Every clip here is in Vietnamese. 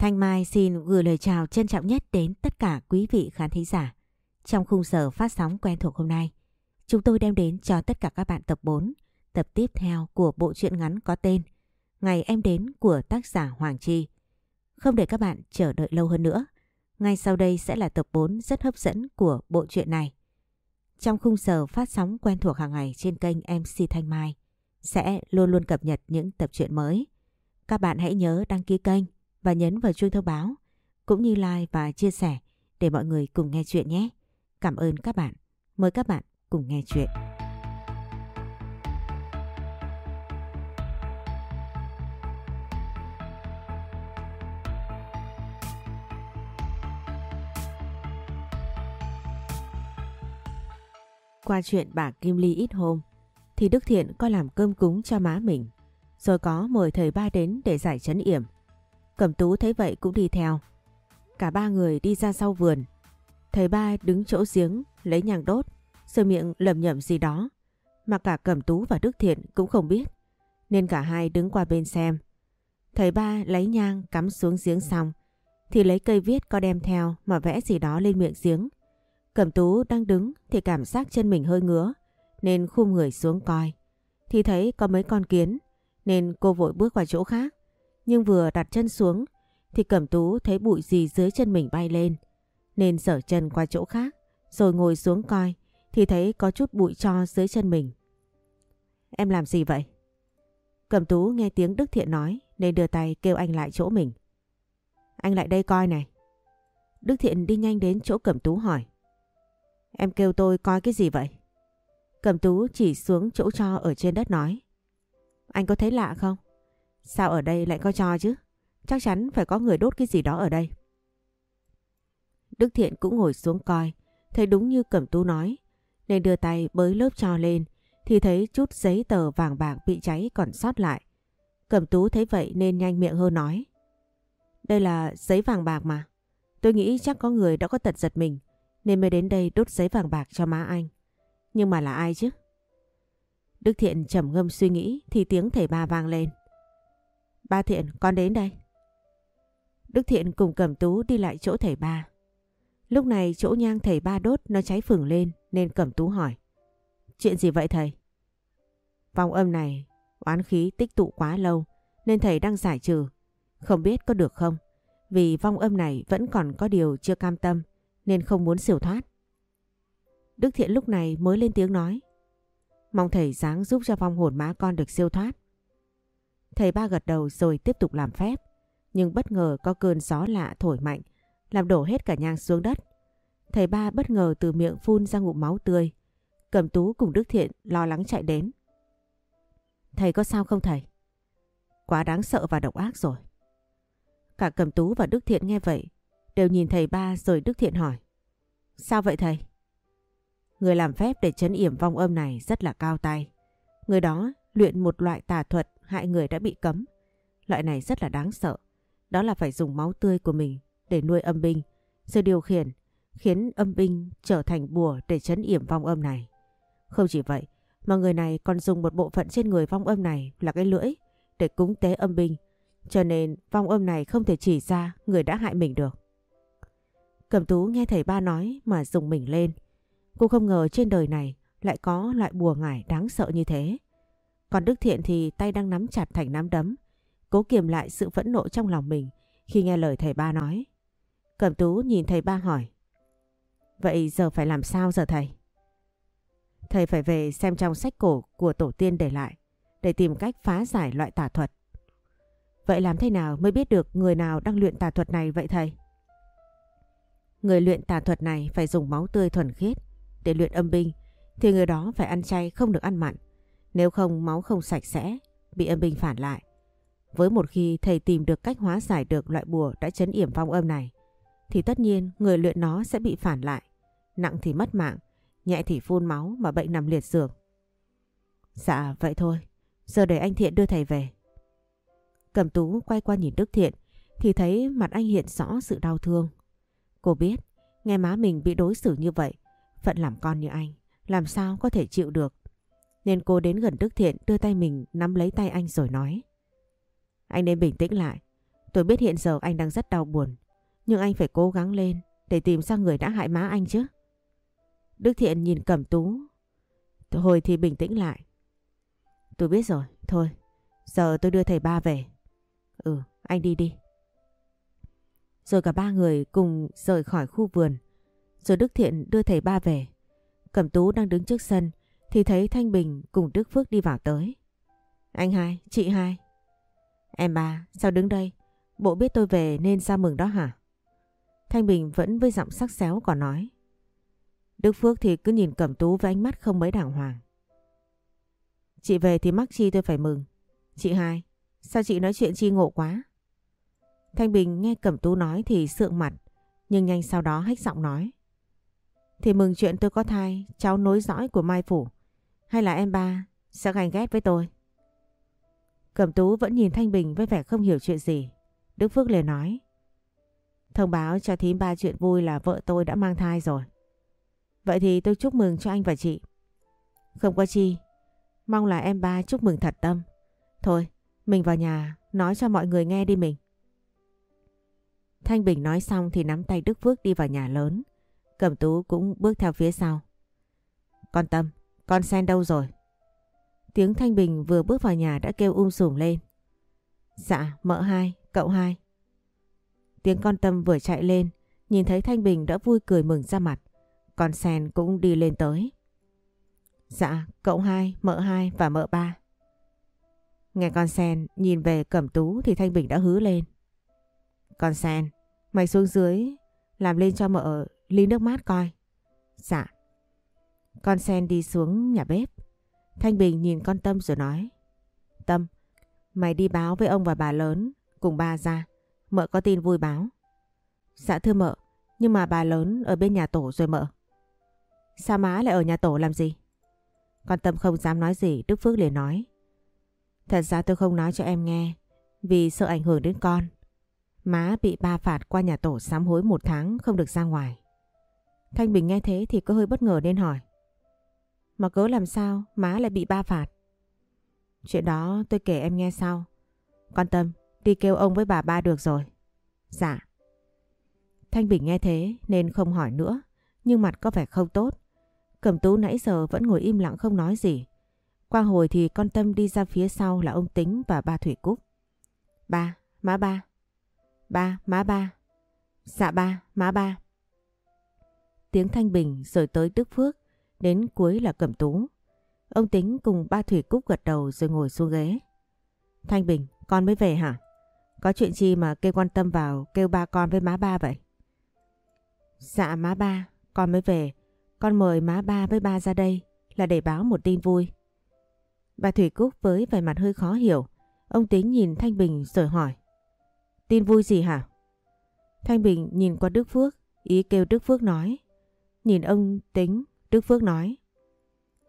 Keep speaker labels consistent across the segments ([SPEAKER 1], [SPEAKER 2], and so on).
[SPEAKER 1] Thanh Mai xin gửi lời chào trân trọng nhất đến tất cả quý vị khán thính giả. Trong khung giờ phát sóng quen thuộc hôm nay, chúng tôi đem đến cho tất cả các bạn tập 4, tập tiếp theo của bộ truyện ngắn có tên Ngày em đến của tác giả Hoàng Chi. Không để các bạn chờ đợi lâu hơn nữa, ngay sau đây sẽ là tập 4 rất hấp dẫn của bộ truyện này. Trong khung giờ phát sóng quen thuộc hàng ngày trên kênh MC Thanh Mai, sẽ luôn luôn cập nhật những tập truyện mới. Các bạn hãy nhớ đăng ký kênh và nhấn vào chuông thông báo, cũng như like và chia sẻ để mọi người cùng nghe chuyện nhé. Cảm ơn các bạn. Mời các bạn cùng nghe chuyện. Qua chuyện bà Kim Ly ít hôm, thì Đức Thiện có làm cơm cúng cho má mình, rồi có mời thầy ba đến để giải chấn yểm. Cẩm tú thấy vậy cũng đi theo. Cả ba người đi ra sau vườn. Thầy ba đứng chỗ giếng lấy nhàng đốt, rồi miệng lầm nhầm gì đó. Mà cả Cẩm tú và Đức Thiện cũng không biết. Nên cả hai đứng qua bên xem. Thầy ba lấy nhang cắm xuống giếng xong. Thì lấy cây viết có đem theo mà vẽ gì đó lên miệng giếng. Cẩm tú đang đứng thì cảm giác chân mình hơi ngứa. Nên khum người xuống coi. Thì thấy có mấy con kiến. Nên cô vội bước qua chỗ khác. Nhưng vừa đặt chân xuống, thì Cẩm Tú thấy bụi gì dưới chân mình bay lên. Nên sở chân qua chỗ khác, rồi ngồi xuống coi, thì thấy có chút bụi cho dưới chân mình. Em làm gì vậy? Cẩm Tú nghe tiếng Đức Thiện nói, nên đưa tay kêu anh lại chỗ mình. Anh lại đây coi này. Đức Thiện đi nhanh đến chỗ Cẩm Tú hỏi. Em kêu tôi coi cái gì vậy? Cẩm Tú chỉ xuống chỗ cho ở trên đất nói. Anh có thấy lạ không? Sao ở đây lại có cho chứ? Chắc chắn phải có người đốt cái gì đó ở đây. Đức Thiện cũng ngồi xuống coi, thấy đúng như Cẩm Tú nói, nên đưa tay bới lớp cho lên, thì thấy chút giấy tờ vàng bạc bị cháy còn sót lại. Cẩm Tú thấy vậy nên nhanh miệng hơn nói. Đây là giấy vàng bạc mà. Tôi nghĩ chắc có người đã có tật giật mình, nên mới đến đây đốt giấy vàng bạc cho má anh. Nhưng mà là ai chứ? Đức Thiện trầm ngâm suy nghĩ thì tiếng thầy ba vang lên. Ba Thiện, con đến đây. Đức Thiện cùng Cẩm Tú đi lại chỗ thầy ba. Lúc này chỗ nhang thầy ba đốt nó cháy phừng lên nên Cẩm Tú hỏi. Chuyện gì vậy thầy? Vòng âm này oán khí tích tụ quá lâu nên thầy đang giải trừ. Không biết có được không? Vì vong âm này vẫn còn có điều chưa cam tâm nên không muốn siêu thoát. Đức Thiện lúc này mới lên tiếng nói. Mong thầy dáng giúp cho vong hồn má con được siêu thoát. Thầy ba gật đầu rồi tiếp tục làm phép. Nhưng bất ngờ có cơn gió lạ thổi mạnh, làm đổ hết cả nhang xuống đất. Thầy ba bất ngờ từ miệng phun ra ngụm máu tươi. Cầm tú cùng Đức Thiện lo lắng chạy đến. Thầy có sao không thầy? Quá đáng sợ và độc ác rồi. Cả Cầm tú và Đức Thiện nghe vậy, đều nhìn thầy ba rồi Đức Thiện hỏi. Sao vậy thầy? Người làm phép để chấn yểm vong âm này rất là cao tay. Người đó luyện một loại tà thuật hại người đã bị cấm. Loại này rất là đáng sợ. Đó là phải dùng máu tươi của mình để nuôi âm binh, rồi điều khiển, khiến âm binh trở thành bùa để chấn yểm vong âm này. Không chỉ vậy, mà người này còn dùng một bộ phận trên người vong âm này là cái lưỡi để cúng tế âm binh. Cho nên vong âm này không thể chỉ ra người đã hại mình được. Cẩm tú nghe thầy ba nói mà dùng mình lên. Cô không ngờ trên đời này lại có loại bùa ngải đáng sợ như thế. Còn Đức Thiện thì tay đang nắm chặt thành nắm đấm, cố kiềm lại sự phẫn nộ trong lòng mình khi nghe lời thầy ba nói. Cẩm tú nhìn thầy ba hỏi. Vậy giờ phải làm sao giờ thầy? Thầy phải về xem trong sách cổ của tổ tiên để lại để tìm cách phá giải loại tà thuật. Vậy làm thế nào mới biết được người nào đang luyện tà thuật này vậy thầy? Người luyện tà thuật này phải dùng máu tươi thuần khiết để luyện âm binh thì người đó phải ăn chay không được ăn mặn. Nếu không máu không sạch sẽ, bị âm binh phản lại. Với một khi thầy tìm được cách hóa giải được loại bùa đã chấn yểm phong âm này, thì tất nhiên người luyện nó sẽ bị phản lại. Nặng thì mất mạng, nhẹ thì phun máu mà bệnh nằm liệt giường. Dạ vậy thôi, giờ để anh Thiện đưa thầy về. Cầm tú quay qua nhìn Đức Thiện thì thấy mặt anh hiện rõ sự đau thương. Cô biết, nghe má mình bị đối xử như vậy, phận làm con như anh, làm sao có thể chịu được. Nên cô đến gần Đức Thiện đưa tay mình nắm lấy tay anh rồi nói. Anh nên bình tĩnh lại. Tôi biết hiện giờ anh đang rất đau buồn, nhưng anh phải cố gắng lên để tìm ra người đã hại má anh chứ. Đức Thiện nhìn Cẩm Tú. Thôi thì bình tĩnh lại. Tôi biết rồi, thôi, giờ tôi đưa thầy ba về. Ừ, anh đi đi. Rồi cả ba người cùng rời khỏi khu vườn. Rồi Đức Thiện đưa thầy ba về. Cẩm Tú đang đứng trước sân thì thấy Thanh Bình cùng Đức Phước đi vào tới. Anh hai, chị hai. Em ba, sao đứng đây? Bộ biết tôi về nên ra mừng đó hả? Thanh Bình vẫn với giọng sắc xéo còn nói. Đức Phước thì cứ nhìn Cẩm Tú với ánh mắt không mấy đàng hoàng. Chị về thì mắc chi tôi phải mừng. Chị hai, sao chị nói chuyện chi ngộ quá? Thanh Bình nghe Cẩm Tú nói thì sượng mặt, nhưng nhanh sau đó hách giọng nói. Thì mừng chuyện tôi có thai, cháu nối dõi của Mai Phủ. Hay là em ba sẽ ganh ghét với tôi? Cẩm Tú vẫn nhìn Thanh Bình với vẻ không hiểu chuyện gì. Đức Phước liền nói. Thông báo cho thím ba chuyện vui là vợ tôi đã mang thai rồi. Vậy thì tôi chúc mừng cho anh và chị. Không có chi. Mong là em ba chúc mừng thật tâm. Thôi, mình vào nhà nói cho mọi người nghe đi mình. Thanh Bình nói xong thì nắm tay Đức Phước đi vào nhà lớn. Cẩm Tú cũng bước theo phía sau. Con Tâm, con sen đâu rồi? Tiếng Thanh Bình vừa bước vào nhà đã kêu um sùm lên. Dạ, mợ hai, cậu hai. Tiếng con Tâm vừa chạy lên, nhìn thấy Thanh Bình đã vui cười mừng ra mặt. Con sen cũng đi lên tới. Dạ, cậu hai, mợ hai và mợ ba. Nghe con sen nhìn về cẩm tú thì Thanh Bình đã hứ lên. Con sen, mày xuống dưới làm lên cho mợ ly nước mát coi. Dạ. Con sen đi xuống nhà bếp. Thanh Bình nhìn con Tâm rồi nói. Tâm, mày đi báo với ông và bà lớn cùng ba ra. Mợ có tin vui báo. Dạ thưa mợ, nhưng mà bà lớn ở bên nhà tổ rồi mợ. Sao má lại ở nhà tổ làm gì? Con Tâm không dám nói gì, Đức Phước liền nói. Thật ra tôi không nói cho em nghe, vì sợ ảnh hưởng đến con. Má bị ba phạt qua nhà tổ sám hối một tháng không được ra ngoài. Thanh Bình nghe thế thì có hơi bất ngờ nên hỏi. Mà cớ làm sao má lại bị ba phạt? Chuyện đó tôi kể em nghe sau. Con Tâm, đi kêu ông với bà ba được rồi. Dạ. Thanh Bình nghe thế nên không hỏi nữa, nhưng mặt có vẻ không tốt. Cẩm tú nãy giờ vẫn ngồi im lặng không nói gì. Qua hồi thì con Tâm đi ra phía sau là ông Tính và ba Thủy Cúc. Ba, má ba. Ba, má ba. Dạ ba, má ba. Tiếng Thanh Bình rồi tới Đức Phước, đến cuối là Cẩm Tú. Ông Tính cùng ba Thủy Cúc gật đầu rồi ngồi xuống ghế. Thanh Bình, con mới về hả? Có chuyện gì mà kêu quan tâm vào kêu ba con với má ba vậy? Dạ má ba, con mới về. Con mời má ba với ba ra đây là để báo một tin vui. Bà Thủy Cúc với vẻ mặt hơi khó hiểu. Ông Tính nhìn Thanh Bình rồi hỏi. Tin vui gì hả? Thanh Bình nhìn qua Đức Phước, ý kêu Đức Phước nói. Nhìn ông Tính, Đức Phước nói.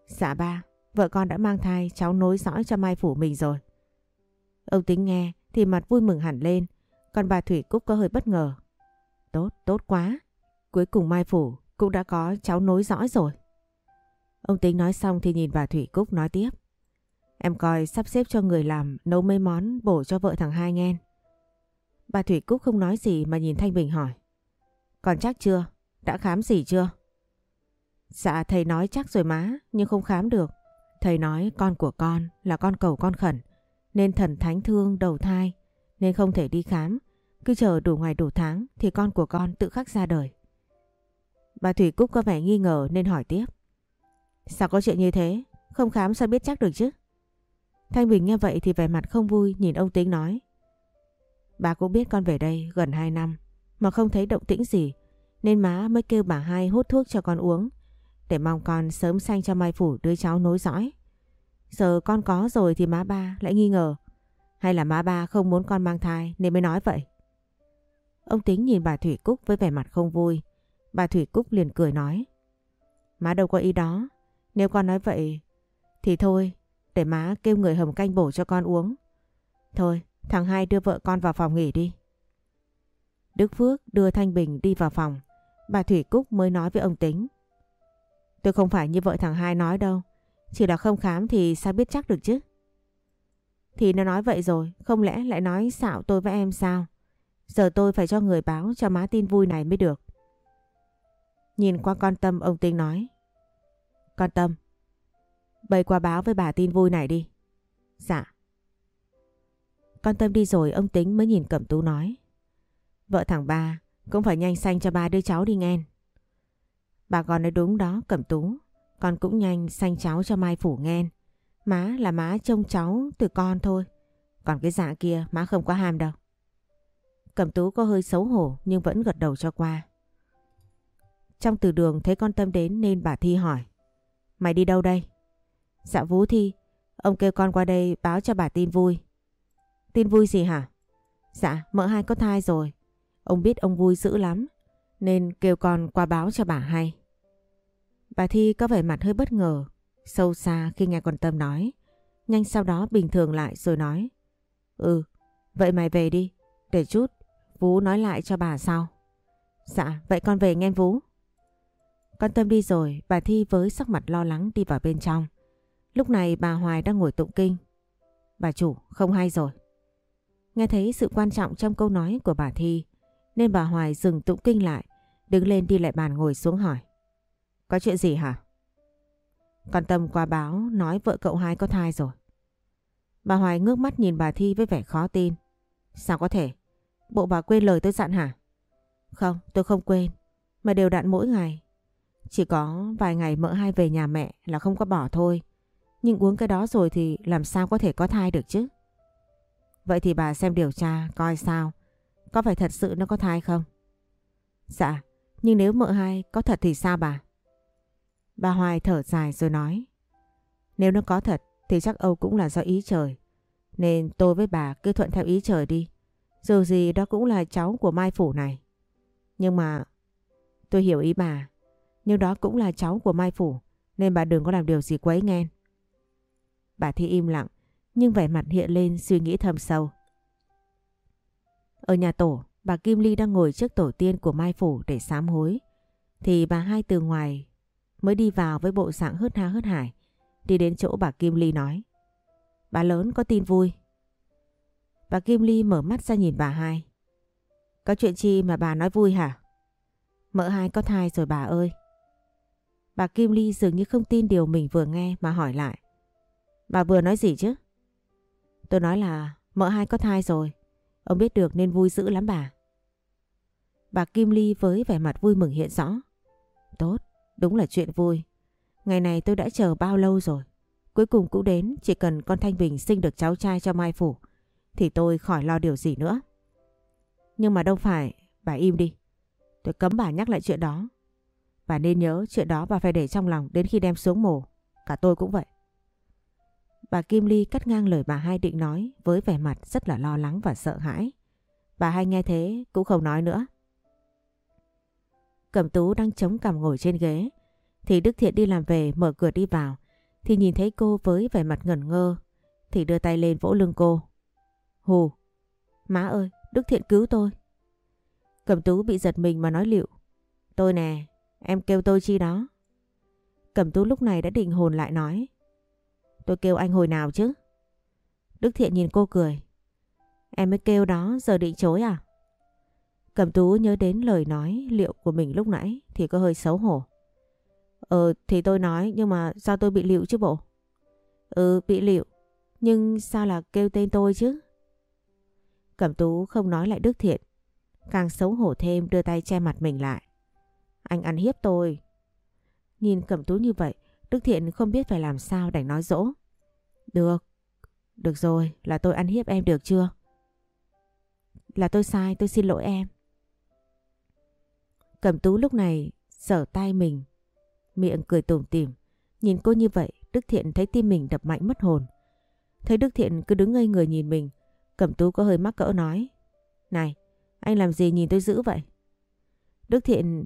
[SPEAKER 1] Dạ ba, vợ con đã mang thai cháu nối dõi cho Mai Phủ mình rồi. Ông Tính nghe thì mặt vui mừng hẳn lên, còn bà Thủy Cúc có hơi bất ngờ. Tốt, tốt quá. Cuối cùng Mai Phủ cũng đã có cháu nối dõi rồi. Ông Tính nói xong thì nhìn bà Thủy Cúc nói tiếp. Em coi sắp xếp cho người làm nấu mấy món bổ cho vợ thằng hai nghe. Bà Thủy Cúc không nói gì mà nhìn Thanh Bình hỏi. Còn chắc chưa? Đã khám gì chưa? Dạ thầy nói chắc rồi má, nhưng không khám được. Thầy nói con của con là con cầu con khẩn, nên thần thánh thương đầu thai, nên không thể đi khám. Cứ chờ đủ ngày đủ tháng thì con của con tự khắc ra đời. Bà Thủy Cúc có vẻ nghi ngờ nên hỏi tiếp. Sao có chuyện như thế? Không khám sao biết chắc được chứ? Thanh Bình nghe vậy thì vẻ mặt không vui nhìn ông Tính nói. Bà cũng biết con về đây gần 2 năm mà không thấy động tĩnh gì nên má mới kêu bà hai hút thuốc cho con uống để mong con sớm sanh cho Mai Phủ đứa cháu nối dõi. Giờ con có rồi thì má ba lại nghi ngờ hay là má ba không muốn con mang thai nên mới nói vậy. Ông Tính nhìn bà Thủy Cúc với vẻ mặt không vui. Bà Thủy Cúc liền cười nói. Má đâu có ý đó. Nếu con nói vậy thì thôi, để má kêu người hầm canh bổ cho con uống. Thôi, thằng hai đưa vợ con vào phòng nghỉ đi. Đức Phước đưa Thanh Bình đi vào phòng. Bà Thủy Cúc mới nói với ông Tính. Tôi không phải như vợ thằng hai nói đâu. Chỉ là không khám thì sao biết chắc được chứ. Thì nó nói vậy rồi, không lẽ lại nói xạo tôi với em sao? Giờ tôi phải cho người báo cho má tin vui này mới được. Nhìn qua con Tâm ông Tinh nói. Con Tâm, bày qua báo với bà tin vui này đi. Dạ. Con Tâm đi rồi ông Tính mới nhìn Cẩm Tú nói. Vợ thằng ba cũng phải nhanh xanh cho ba đứa cháu đi nghe. Bà con nói đúng đó Cẩm Tú. Con cũng nhanh sanh cháu cho Mai Phủ nghe. Má là má trông cháu từ con thôi. Còn cái dạ kia má không có ham đâu. Cẩm Tú có hơi xấu hổ nhưng vẫn gật đầu cho qua. Trong từ đường thấy con Tâm đến nên bà Thi hỏi. Mày đi đâu đây? Dạ Vũ Thi, ông kêu con qua đây báo cho bà tin vui. Tin vui gì hả? Dạ, mợ hai có thai rồi. Ông biết ông vui dữ lắm, nên kêu con qua báo cho bà hay. Bà Thi có vẻ mặt hơi bất ngờ, sâu xa khi nghe con Tâm nói. Nhanh sau đó bình thường lại rồi nói. Ừ, vậy mày về đi, để chút, Vũ nói lại cho bà sau. Dạ, vậy con về nghe Vũ. Con Tâm đi rồi, bà Thi với sắc mặt lo lắng đi vào bên trong. Lúc này bà Hoài đang ngồi tụng kinh. Bà chủ, không hay rồi. Nghe thấy sự quan trọng trong câu nói của bà Thi, nên bà Hoài dừng tụng kinh lại, đứng lên đi lại bàn ngồi xuống hỏi. Có chuyện gì hả? Con Tâm qua báo nói vợ cậu hai có thai rồi. Bà Hoài ngước mắt nhìn bà Thi với vẻ khó tin. Sao có thể? Bộ bà quên lời tôi dặn hả? Không, tôi không quên. Mà đều đặn mỗi ngày. Chỉ có vài ngày mợ hai về nhà mẹ là không có bỏ thôi. Nhưng uống cái đó rồi thì làm sao có thể có thai được chứ? Vậy thì bà xem điều tra coi sao. Có phải thật sự nó có thai không? Dạ, nhưng nếu mợ hai có thật thì sao bà? Bà Hoài thở dài rồi nói. Nếu nó có thật thì chắc Âu cũng là do ý trời. Nên tôi với bà cứ thuận theo ý trời đi. Dù gì đó cũng là cháu của Mai Phủ này. Nhưng mà tôi hiểu ý bà. Nhưng đó cũng là cháu của Mai Phủ. Nên bà đừng có làm điều gì quấy nghe. Bà Thi im lặng. Nhưng vẻ mặt hiện lên suy nghĩ thầm sâu. Ở nhà tổ, bà Kim Ly đang ngồi trước tổ tiên của Mai Phủ để sám hối. Thì bà hai từ ngoài mới đi vào với bộ dạng hớt ha hớt hải. Đi đến chỗ bà Kim Ly nói. Bà lớn có tin vui. Bà Kim Ly mở mắt ra nhìn bà hai. Có chuyện chi mà bà nói vui hả? Mợ hai có thai rồi bà ơi. Bà Kim Ly dường như không tin điều mình vừa nghe mà hỏi lại. Bà vừa nói gì chứ? Tôi nói là mợ hai có thai rồi. Ông biết được nên vui dữ lắm bà. Bà Kim Ly với vẻ mặt vui mừng hiện rõ. Tốt, đúng là chuyện vui. Ngày này tôi đã chờ bao lâu rồi. Cuối cùng cũng đến, chỉ cần con Thanh Bình sinh được cháu trai cho Mai Phủ, thì tôi khỏi lo điều gì nữa. Nhưng mà đâu phải, bà im đi. Tôi cấm bà nhắc lại chuyện đó. Bà nên nhớ chuyện đó bà phải để trong lòng đến khi đem xuống mổ. Cả tôi cũng vậy. Bà Kim Ly cắt ngang lời bà hai định nói với vẻ mặt rất là lo lắng và sợ hãi. Bà hai nghe thế cũng không nói nữa. Cẩm tú đang chống cằm ngồi trên ghế. Thì Đức Thiện đi làm về, mở cửa đi vào. Thì nhìn thấy cô với vẻ mặt ngẩn ngơ. Thì đưa tay lên vỗ lưng cô. Hù! Má ơi! Đức Thiện cứu tôi! Cẩm tú bị giật mình mà nói liệu. Tôi nè! Em kêu tôi chi đó? Cẩm tú lúc này đã định hồn lại nói. Tôi kêu anh hồi nào chứ? Đức Thiện nhìn cô cười. Em mới kêu đó, giờ định chối à? Cẩm tú nhớ đến lời nói liệu của mình lúc nãy thì có hơi xấu hổ. Ờ thì tôi nói nhưng mà sao tôi bị liệu chứ bộ? Ừ bị liệu. Nhưng sao là kêu tên tôi chứ? Cẩm tú không nói lại Đức Thiện. Càng xấu hổ thêm đưa tay che mặt mình lại. Anh ăn hiếp tôi. Nhìn Cẩm tú như vậy Đức Thiện không biết phải làm sao đành nói dỗ. Được. Được rồi, là tôi ăn hiếp em được chưa? Là tôi sai, tôi xin lỗi em. Cẩm tú lúc này sở tay mình, miệng cười tủm tỉm. Nhìn cô như vậy, Đức Thiện thấy tim mình đập mạnh mất hồn. Thấy Đức Thiện cứ đứng ngây người nhìn mình, Cẩm tú có hơi mắc cỡ nói. Này, anh làm gì nhìn tôi dữ vậy? Đức Thiện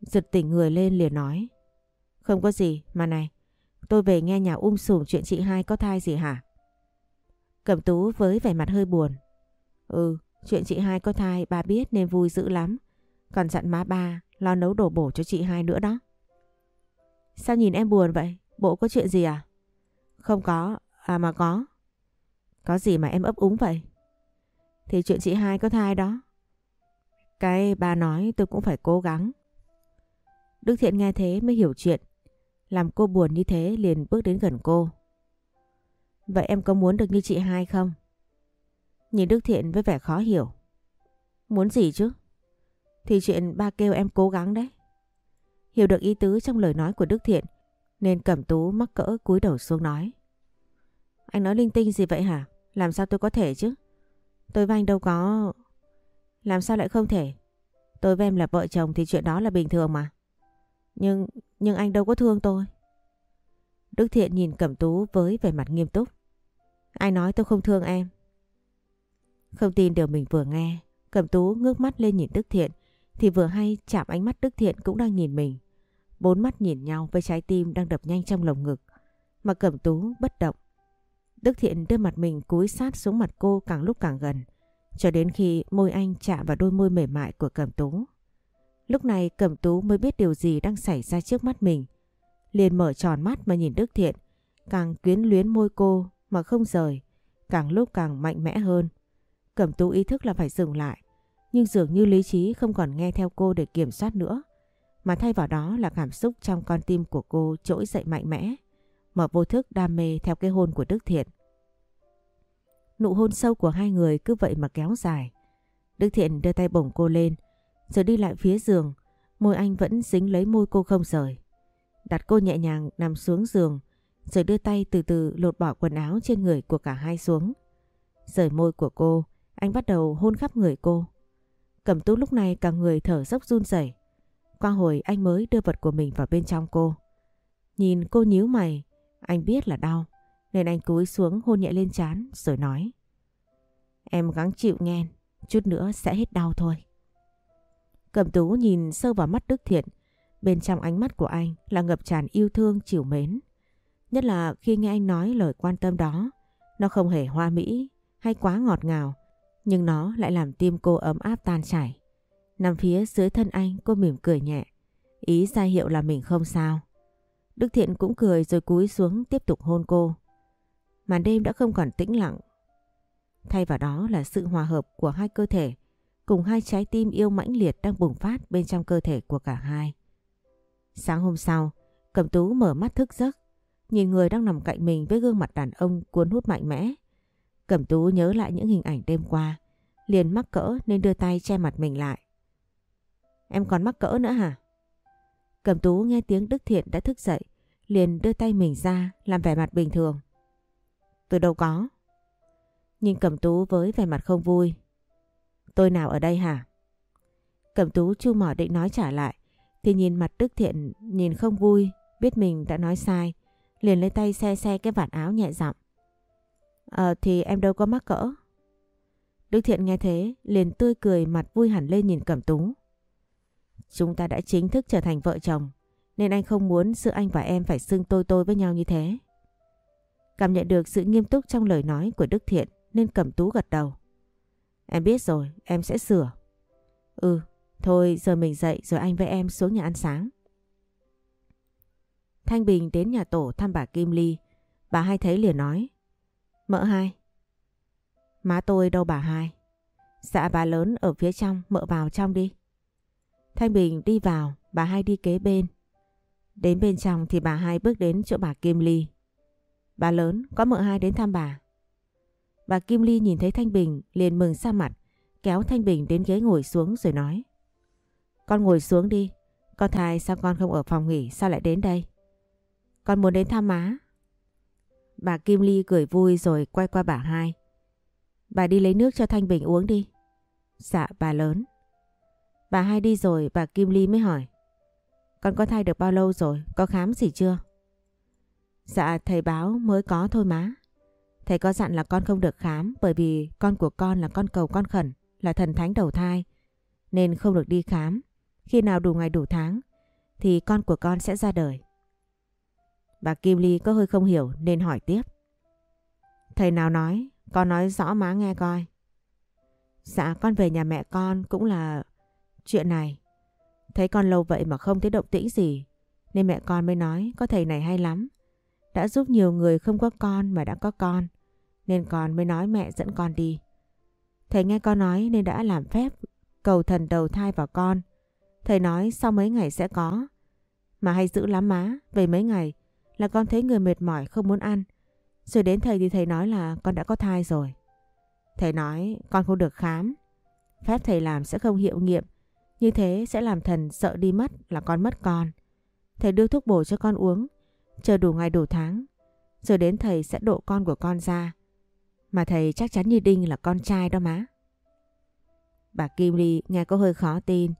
[SPEAKER 1] giật tỉnh người lên liền nói. Không có gì, mà này, tôi về nghe nhà um sùm chuyện chị hai có thai gì hả? Cẩm tú với vẻ mặt hơi buồn. Ừ, chuyện chị hai có thai ba biết nên vui dữ lắm. Còn dặn má ba lo nấu đồ bổ cho chị hai nữa đó. Sao nhìn em buồn vậy? Bộ có chuyện gì à? Không có, à mà có. Có gì mà em ấp úng vậy? Thì chuyện chị hai có thai đó. Cái ba nói tôi cũng phải cố gắng. Đức Thiện nghe thế mới hiểu chuyện. Làm cô buồn như thế liền bước đến gần cô. Vậy em có muốn được như chị hai không? Nhìn Đức Thiện với vẻ khó hiểu. Muốn gì chứ? Thì chuyện ba kêu em cố gắng đấy. Hiểu được ý tứ trong lời nói của Đức Thiện nên Cẩm Tú mắc cỡ cúi đầu xuống nói. Anh nói linh tinh gì vậy hả? Làm sao tôi có thể chứ? Tôi và anh đâu có... Làm sao lại không thể? Tôi và em là vợ chồng thì chuyện đó là bình thường mà. Nhưng, nhưng anh đâu có thương tôi. Đức Thiện nhìn Cẩm Tú với vẻ mặt nghiêm túc. Ai nói tôi không thương em? Không tin điều mình vừa nghe. Cẩm Tú ngước mắt lên nhìn Đức Thiện thì vừa hay chạm ánh mắt Đức Thiện cũng đang nhìn mình. Bốn mắt nhìn nhau với trái tim đang đập nhanh trong lồng ngực. Mà Cẩm Tú bất động. Đức Thiện đưa mặt mình cúi sát xuống mặt cô càng lúc càng gần. Cho đến khi môi anh chạm vào đôi môi mềm mại của Cẩm Tú. Lúc này Cẩm Tú mới biết điều gì đang xảy ra trước mắt mình. Liền mở tròn mắt mà nhìn Đức Thiện. Càng quyến luyến môi cô mà không rời. Càng lúc càng mạnh mẽ hơn. Cẩm Tú ý thức là phải dừng lại. Nhưng dường như lý trí không còn nghe theo cô để kiểm soát nữa. Mà thay vào đó là cảm xúc trong con tim của cô trỗi dậy mạnh mẽ. Mở vô thức đam mê theo cái hôn của Đức Thiện. Nụ hôn sâu của hai người cứ vậy mà kéo dài. Đức Thiện đưa tay bổng cô lên, rồi đi lại phía giường, môi anh vẫn dính lấy môi cô không rời. Đặt cô nhẹ nhàng nằm xuống giường, rồi đưa tay từ từ lột bỏ quần áo trên người của cả hai xuống. Rời môi của cô, anh bắt đầu hôn khắp người cô. Cẩm tú lúc này cả người thở dốc run rẩy. Qua hồi anh mới đưa vật của mình vào bên trong cô. Nhìn cô nhíu mày, anh biết là đau. Nên anh cúi xuống hôn nhẹ lên trán rồi nói. Em gắng chịu nghe, chút nữa sẽ hết đau thôi. Cẩm tú nhìn sâu vào mắt Đức Thiện. Bên trong ánh mắt của anh là ngập tràn yêu thương chiều mến. Nhất là khi nghe anh nói lời quan tâm đó. Nó không hề hoa mỹ hay quá ngọt ngào. Nhưng nó lại làm tim cô ấm áp tan chảy. Nằm phía dưới thân anh cô mỉm cười nhẹ. Ý ra hiệu là mình không sao. Đức Thiện cũng cười rồi cúi xuống tiếp tục hôn cô. Màn đêm đã không còn tĩnh lặng. Thay vào đó là sự hòa hợp của hai cơ thể cùng hai trái tim yêu mãnh liệt đang bùng phát bên trong cơ thể của cả hai. Sáng hôm sau, Cẩm Tú mở mắt thức giấc, nhìn người đang nằm cạnh mình với gương mặt đàn ông cuốn hút mạnh mẽ. Cẩm Tú nhớ lại những hình ảnh đêm qua, liền mắc cỡ nên đưa tay che mặt mình lại. Em còn mắc cỡ nữa hả? Cẩm Tú nghe tiếng Đức Thiện đã thức dậy, liền đưa tay mình ra làm vẻ mặt bình thường. Tôi đâu có. Nhìn Cẩm Tú với vẻ mặt không vui. Tôi nào ở đây hả? Cẩm Tú chu mỏ định nói trả lại, thì nhìn mặt Đức Thiện nhìn không vui, biết mình đã nói sai, liền lấy tay xe xe cái vạt áo nhẹ giọng. Ờ thì em đâu có mắc cỡ. Đức Thiện nghe thế, liền tươi cười mặt vui hẳn lên nhìn Cẩm Tú. Chúng ta đã chính thức trở thành vợ chồng, nên anh không muốn sự anh và em phải xưng tôi tôi với nhau như thế. Cảm nhận được sự nghiêm túc trong lời nói của Đức Thiện nên Cẩm Tú gật đầu. Em biết rồi, em sẽ sửa. Ừ, thôi giờ mình dậy rồi anh với em xuống nhà ăn sáng. Thanh Bình đến nhà tổ thăm bà Kim Ly. Bà hai thấy liền nói. Mợ hai. Má tôi đâu bà hai? Dạ bà lớn ở phía trong, mợ vào trong đi. Thanh Bình đi vào, bà hai đi kế bên. Đến bên trong thì bà hai bước đến chỗ bà Kim Ly. Bà lớn, có mợ hai đến thăm bà. Bà Kim Ly nhìn thấy Thanh Bình liền mừng xa mặt, kéo Thanh Bình đến ghế ngồi xuống rồi nói. Con ngồi xuống đi, con thai sao con không ở phòng nghỉ sao lại đến đây? Con muốn đến thăm má. Bà Kim Ly cười vui rồi quay qua bà hai. Bà đi lấy nước cho Thanh Bình uống đi. Dạ bà lớn. Bà hai đi rồi bà Kim Ly mới hỏi. Con có thai được bao lâu rồi? Có khám gì chưa? Dạ thầy báo mới có thôi má. Thầy có dặn là con không được khám bởi vì con của con là con cầu con khẩn, là thần thánh đầu thai. Nên không được đi khám. Khi nào đủ ngày đủ tháng thì con của con sẽ ra đời. Bà Kim Ly có hơi không hiểu nên hỏi tiếp. Thầy nào nói, con nói rõ má nghe coi. Dạ con về nhà mẹ con cũng là chuyện này. Thấy con lâu vậy mà không thấy động tĩnh gì nên mẹ con mới nói có thầy này hay lắm. Đã giúp nhiều người không có con mà đã có con nên con mới nói mẹ dẫn con đi. Thầy nghe con nói nên đã làm phép cầu thần đầu thai vào con. Thầy nói sau mấy ngày sẽ có. Mà hay dữ lắm má, về mấy ngày là con thấy người mệt mỏi không muốn ăn. Rồi đến thầy thì thầy nói là con đã có thai rồi. Thầy nói con không được khám. Phép thầy làm sẽ không hiệu nghiệm. Như thế sẽ làm thần sợ đi mất là con mất con. Thầy đưa thuốc bổ cho con uống. Chờ đủ ngày đủ tháng. Rồi đến thầy sẽ độ con của con ra. Mà thầy chắc chắn như đinh là con trai đó má. Bà Kim Ly nghe có hơi khó tin.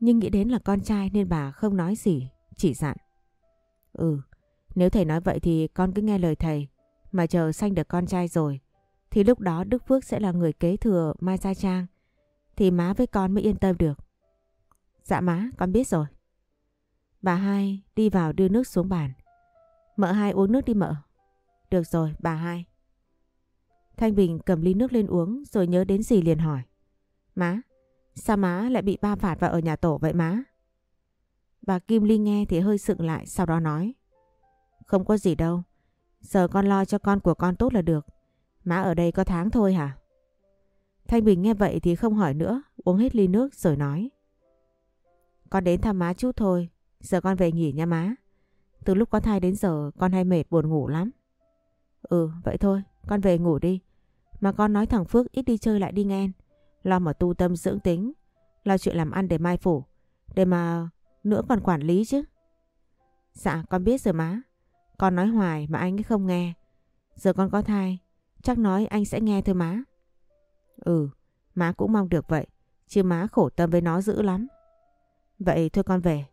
[SPEAKER 1] Nhưng nghĩ đến là con trai nên bà không nói gì. Chỉ dặn. Ừ, nếu thầy nói vậy thì con cứ nghe lời thầy. Mà chờ sanh được con trai rồi. Thì lúc đó Đức Phước sẽ là người kế thừa Mai Gia Trang. Thì má với con mới yên tâm được. Dạ má, con biết rồi. Bà hai đi vào đưa nước xuống bàn. Mợ hai uống nước đi mợ. Được rồi, bà hai. Thanh Bình cầm ly nước lên uống rồi nhớ đến gì liền hỏi. Má, sao má lại bị ba phạt vào ở nhà tổ vậy má? Bà Kim Ly nghe thì hơi sựng lại sau đó nói. Không có gì đâu. Giờ con lo cho con của con tốt là được. Má ở đây có tháng thôi hả? Thanh Bình nghe vậy thì không hỏi nữa, uống hết ly nước rồi nói. Con đến thăm má chút thôi, giờ con về nghỉ nha má. Từ lúc có thai đến giờ con hay mệt buồn ngủ lắm. Ừ, vậy thôi, con về ngủ đi. Mà con nói thằng Phước ít đi chơi lại đi nghe. Lo mà tu tâm dưỡng tính, lo chuyện làm ăn để mai phủ, để mà nữa còn quản lý chứ. Dạ, con biết rồi má. Con nói hoài mà anh ấy không nghe. Giờ con có thai, chắc nói anh sẽ nghe thôi má. Ừ, má cũng mong được vậy, chứ má khổ tâm với nó dữ lắm. Vậy thôi con về.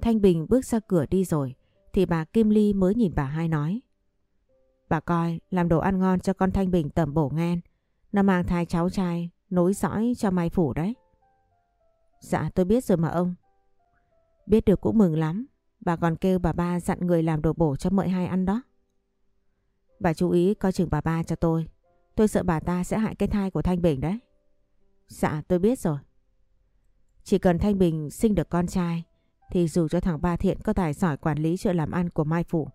[SPEAKER 1] Thanh Bình bước ra cửa đi rồi, thì bà Kim Ly mới nhìn bà hai nói. Bà coi, làm đồ ăn ngon cho con Thanh Bình tẩm bổ ngang. Nó mang thai cháu trai, nối dõi cho Mai Phủ đấy. Dạ tôi biết rồi mà ông. Biết được cũng mừng lắm. Bà còn kêu bà ba dặn người làm đồ bổ cho mợ hai ăn đó. Bà chú ý coi chừng bà ba cho tôi. Tôi sợ bà ta sẽ hại cái thai của Thanh Bình đấy. Dạ tôi biết rồi. Chỉ cần Thanh Bình sinh được con trai, thì dù cho thằng Ba Thiện có tài giỏi quản lý chuyện làm ăn của Mai Phủ,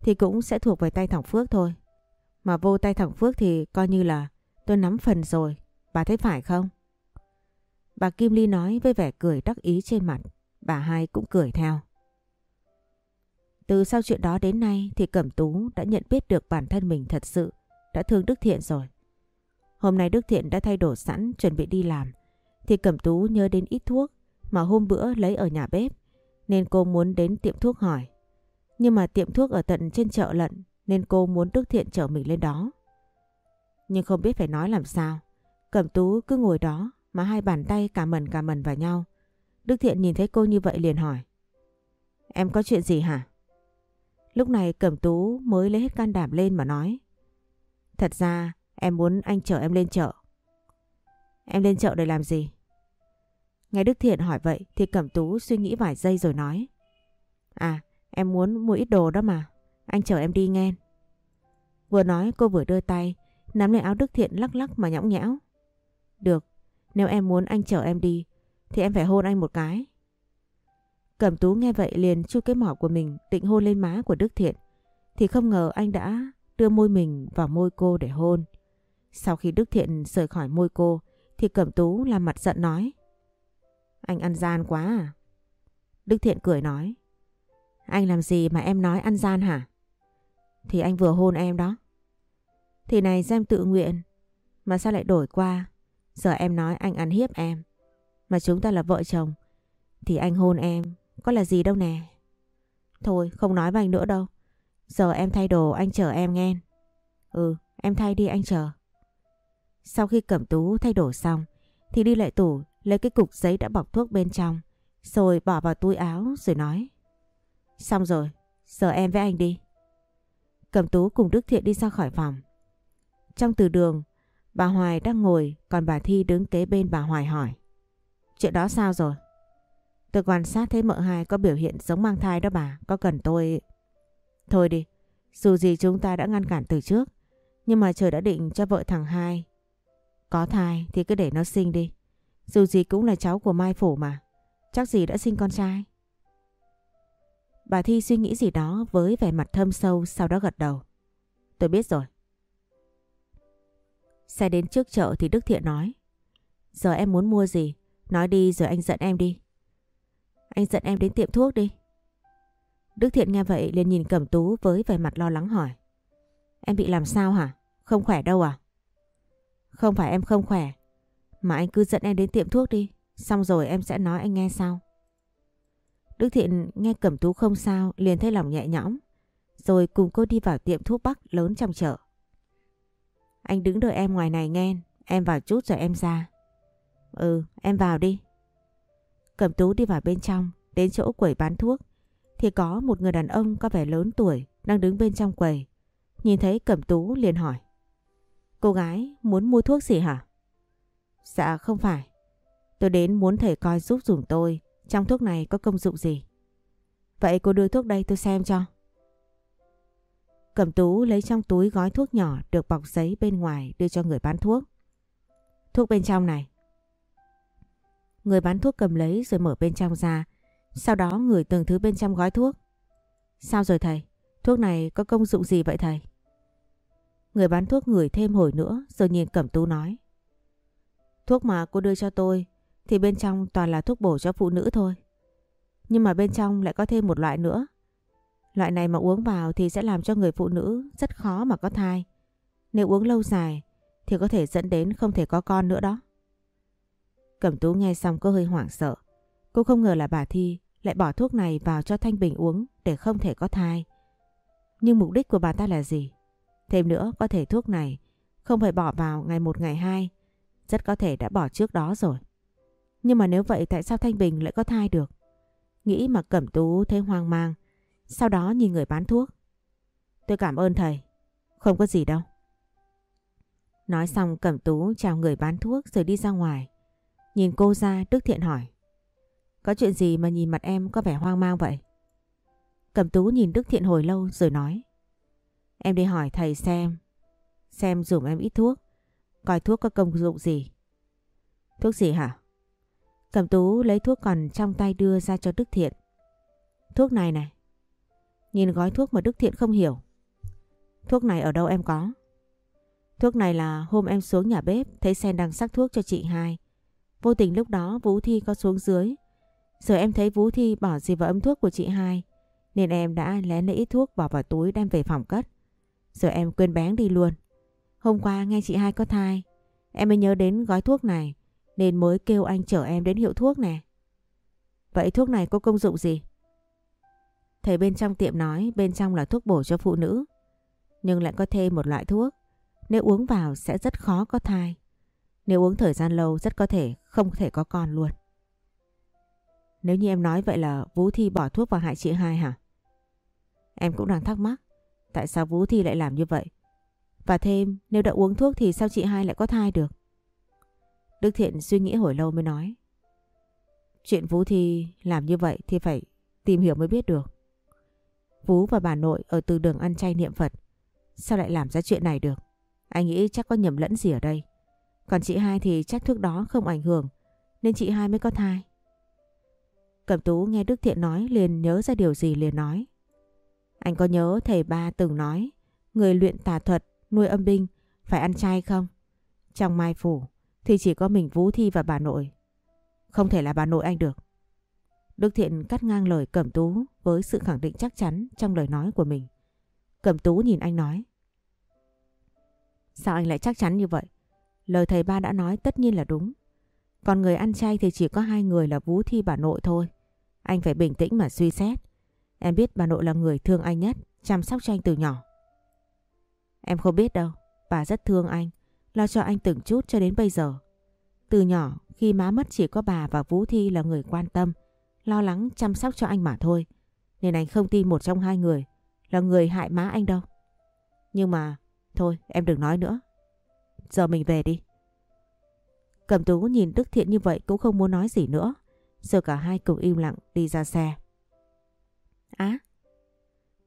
[SPEAKER 1] thì cũng sẽ thuộc về tay thằng Phước thôi. Mà vô tay thằng Phước thì coi như là tôi nắm phần rồi. Bà thấy phải không? Bà Kim Ly nói với vẻ cười đắc ý trên mặt. Bà hai cũng cười theo. Từ sau chuyện đó đến nay thì Cẩm Tú đã nhận biết được bản thân mình thật sự, đã thương Đức Thiện rồi. Hôm nay Đức Thiện đã thay đổi sẵn, chuẩn bị đi làm, thì Cẩm Tú nhớ đến ít thuốc mà hôm bữa lấy ở nhà bếp, nên cô muốn đến tiệm thuốc hỏi. Nhưng mà tiệm thuốc ở tận trên chợ lận, nên cô muốn Đức Thiện chở mình lên đó. Nhưng không biết phải nói làm sao. Cẩm Tú cứ ngồi đó mà hai bàn tay cả mần cả mần vào nhau. Đức Thiện nhìn thấy cô như vậy liền hỏi. Em có chuyện gì hả? Lúc này Cẩm Tú mới lấy hết can đảm lên mà nói. Thật ra em muốn anh chở em lên chợ. Em lên chợ để làm gì? Nghe Đức Thiện hỏi vậy thì Cẩm Tú suy nghĩ vài giây rồi nói. À, em muốn mua ít đồ đó mà. Anh chở em đi nghe. Vừa nói cô vừa đưa tay, nắm lấy áo Đức Thiện lắc lắc mà nhõng nhẽo. Được, nếu em muốn anh chở em đi, thì em phải hôn anh một cái. Cẩm Tú nghe vậy liền chu cái mỏ của mình định hôn lên má của Đức Thiện. Thì không ngờ anh đã đưa môi mình vào môi cô để hôn. Sau khi Đức Thiện rời khỏi môi cô, thì Cẩm Tú làm mặt giận nói. Anh ăn gian quá à? Đức Thiện cười nói. Anh làm gì mà em nói ăn gian hả? Thì anh vừa hôn em đó. Thì này xem tự nguyện. Mà sao lại đổi qua? Giờ em nói anh ăn hiếp em. Mà chúng ta là vợ chồng. Thì anh hôn em. Có là gì đâu nè. Thôi không nói với anh nữa đâu. Giờ em thay đồ anh chờ em nghe. Ừ em thay đi anh chờ. Sau khi cẩm tú thay đồ xong thì đi lại tủ lấy cái cục giấy đã bọc thuốc bên trong rồi bỏ vào túi áo rồi nói. Xong rồi, giờ em với anh đi. Cẩm tú cùng Đức Thiện đi ra khỏi phòng. Trong từ đường, bà Hoài đang ngồi còn bà Thi đứng kế bên bà Hoài hỏi. Chuyện đó sao rồi? Tôi quan sát thấy mợ hai có biểu hiện giống mang thai đó bà, có cần tôi... Thôi đi, dù gì chúng ta đã ngăn cản từ trước, nhưng mà trời đã định cho vợ thằng hai. Có thai thì cứ để nó sinh đi. Dù gì cũng là cháu của Mai Phủ mà, chắc gì đã sinh con trai. Bà Thi suy nghĩ gì đó với vẻ mặt thâm sâu sau đó gật đầu. Tôi biết rồi. Xe đến trước chợ thì Đức Thiện nói. Giờ em muốn mua gì? Nói đi rồi anh dẫn em đi. Anh dẫn em đến tiệm thuốc đi. Đức Thiện nghe vậy liền nhìn Cẩm Tú với vẻ mặt lo lắng hỏi. Em bị làm sao hả? Không khỏe đâu à? Không phải em không khỏe. Mà anh cứ dẫn em đến tiệm thuốc đi. Xong rồi em sẽ nói anh nghe sau. Đức Thiện nghe Cẩm Tú không sao liền thấy lòng nhẹ nhõm. Rồi cùng cô đi vào tiệm thuốc bắc lớn trong chợ. Anh đứng đợi em ngoài này nghe. Em vào chút rồi em ra. Ừ, em vào đi. Cẩm Tú đi vào bên trong, đến chỗ quầy bán thuốc. Thì có một người đàn ông có vẻ lớn tuổi đang đứng bên trong quầy. Nhìn thấy Cẩm Tú liền hỏi. Cô gái muốn mua thuốc gì hả? Dạ không phải. Tôi đến muốn thầy coi giúp dùng tôi trong thuốc này có công dụng gì. Vậy cô đưa thuốc đây tôi xem cho. Cẩm tú lấy trong túi gói thuốc nhỏ được bọc giấy bên ngoài đưa cho người bán thuốc. Thuốc bên trong này. Người bán thuốc cầm lấy rồi mở bên trong ra. Sau đó ngửi từng thứ bên trong gói thuốc. Sao rồi thầy? Thuốc này có công dụng gì vậy thầy? Người bán thuốc ngửi thêm hồi nữa, rồi nhìn Cẩm Tú nói. Thuốc mà cô đưa cho tôi, thì bên trong toàn là thuốc bổ cho phụ nữ thôi. Nhưng mà bên trong lại có thêm một loại nữa. Loại này mà uống vào thì sẽ làm cho người phụ nữ rất khó mà có thai. Nếu uống lâu dài thì có thể dẫn đến không thể có con nữa đó. Cẩm tú nghe xong cô hơi hoảng sợ. Cô không ngờ là bà Thi lại bỏ thuốc này vào cho Thanh Bình uống để không thể có thai. Nhưng mục đích của bà ta là gì? Thêm nữa, có thể thuốc này không phải bỏ vào ngày một, ngày hai. Rất có thể đã bỏ trước đó rồi. Nhưng mà nếu vậy, tại sao Thanh Bình lại có thai được? Nghĩ mà Cẩm Tú thấy hoang mang. Sau đó nhìn người bán thuốc. Tôi cảm ơn thầy. Không có gì đâu. Nói xong, Cẩm Tú chào người bán thuốc rồi đi ra ngoài. Nhìn cô ra, Đức Thiện hỏi. Có chuyện gì mà nhìn mặt em có vẻ hoang mang vậy? Cẩm Tú nhìn Đức Thiện hồi lâu rồi nói. Em đi hỏi thầy xem. Xem dùng em ít thuốc. Coi thuốc có công dụng gì. Thuốc gì hả? Cẩm Tú lấy thuốc còn trong tay đưa ra cho Đức Thiện. Thuốc này này. Nhìn gói thuốc mà Đức Thiện không hiểu. Thuốc này ở đâu em có? Thuốc này là hôm em xuống nhà bếp, thấy Sen đang sắc thuốc cho chị hai. Vô tình lúc đó Vũ Thi có xuống dưới. Giờ em thấy Vũ Thi bỏ gì vào ấm thuốc của chị hai. Nên em đã lén lấy ít thuốc bỏ vào túi đem về phòng cất. Giờ em quên bén đi luôn. Hôm qua nghe chị hai có thai. Em mới nhớ đến gói thuốc này. Nên mới kêu anh chở em đến hiệu thuốc nè. Vậy thuốc này có công dụng gì? Thầy bên trong tiệm nói, bên trong là thuốc bổ cho phụ nữ. Nhưng lại có thêm một loại thuốc. Nếu uống vào sẽ rất khó có thai. Nếu uống thời gian lâu, rất có thể không thể có con luôn. Nếu như em nói vậy là Vũ Thi bỏ thuốc vào hại chị hai hả? Em cũng đang thắc mắc. Tại sao Vũ Thi lại làm như vậy? Và thêm, nếu đã uống thuốc thì sao chị hai lại có thai được? Đức Thiện suy nghĩ hồi lâu mới nói. Chuyện Vũ Thi làm như vậy thì phải tìm hiểu mới biết được. Vũ và bà nội ở từ đường ăn chay niệm Phật. Sao lại làm ra chuyện này được? Anh nghĩ chắc có nhầm lẫn gì ở đây. Còn chị hai thì chắc thuốc đó không ảnh hưởng, nên chị hai mới có thai. Cẩm Tú nghe Đức Thiện nói liền nhớ ra điều gì liền nói. Anh có nhớ thầy ba từng nói, người luyện tà thuật, nuôi âm binh, phải ăn chay không? Trong mai phủ thì chỉ có mình Vũ Thi và bà nội. Không thể là bà nội anh được. Đức Thiện cắt ngang lời Cẩm Tú với sự khẳng định chắc chắn trong lời nói của mình. Cẩm Tú nhìn anh nói. Sao anh lại chắc chắn như vậy? Lời thầy ba đã nói tất nhiên là đúng. Còn người ăn chay thì chỉ có hai người là Vũ Thi bà nội thôi. Anh phải bình tĩnh mà suy xét. Em biết bà nội là người thương anh nhất, chăm sóc cho anh từ nhỏ. Em không biết đâu, bà rất thương anh, lo cho anh từng chút cho đến bây giờ. Từ nhỏ, khi má mất chỉ có bà và Vũ Thi là người quan tâm, lo lắng chăm sóc cho anh mà thôi. Nên anh không tin một trong hai người là người hại má anh đâu. Nhưng mà, thôi em đừng nói nữa. Giờ mình về đi. Cẩm tú nhìn Đức Thiện như vậy cũng không muốn nói gì nữa. Giờ cả hai cùng im lặng đi ra xe. Á!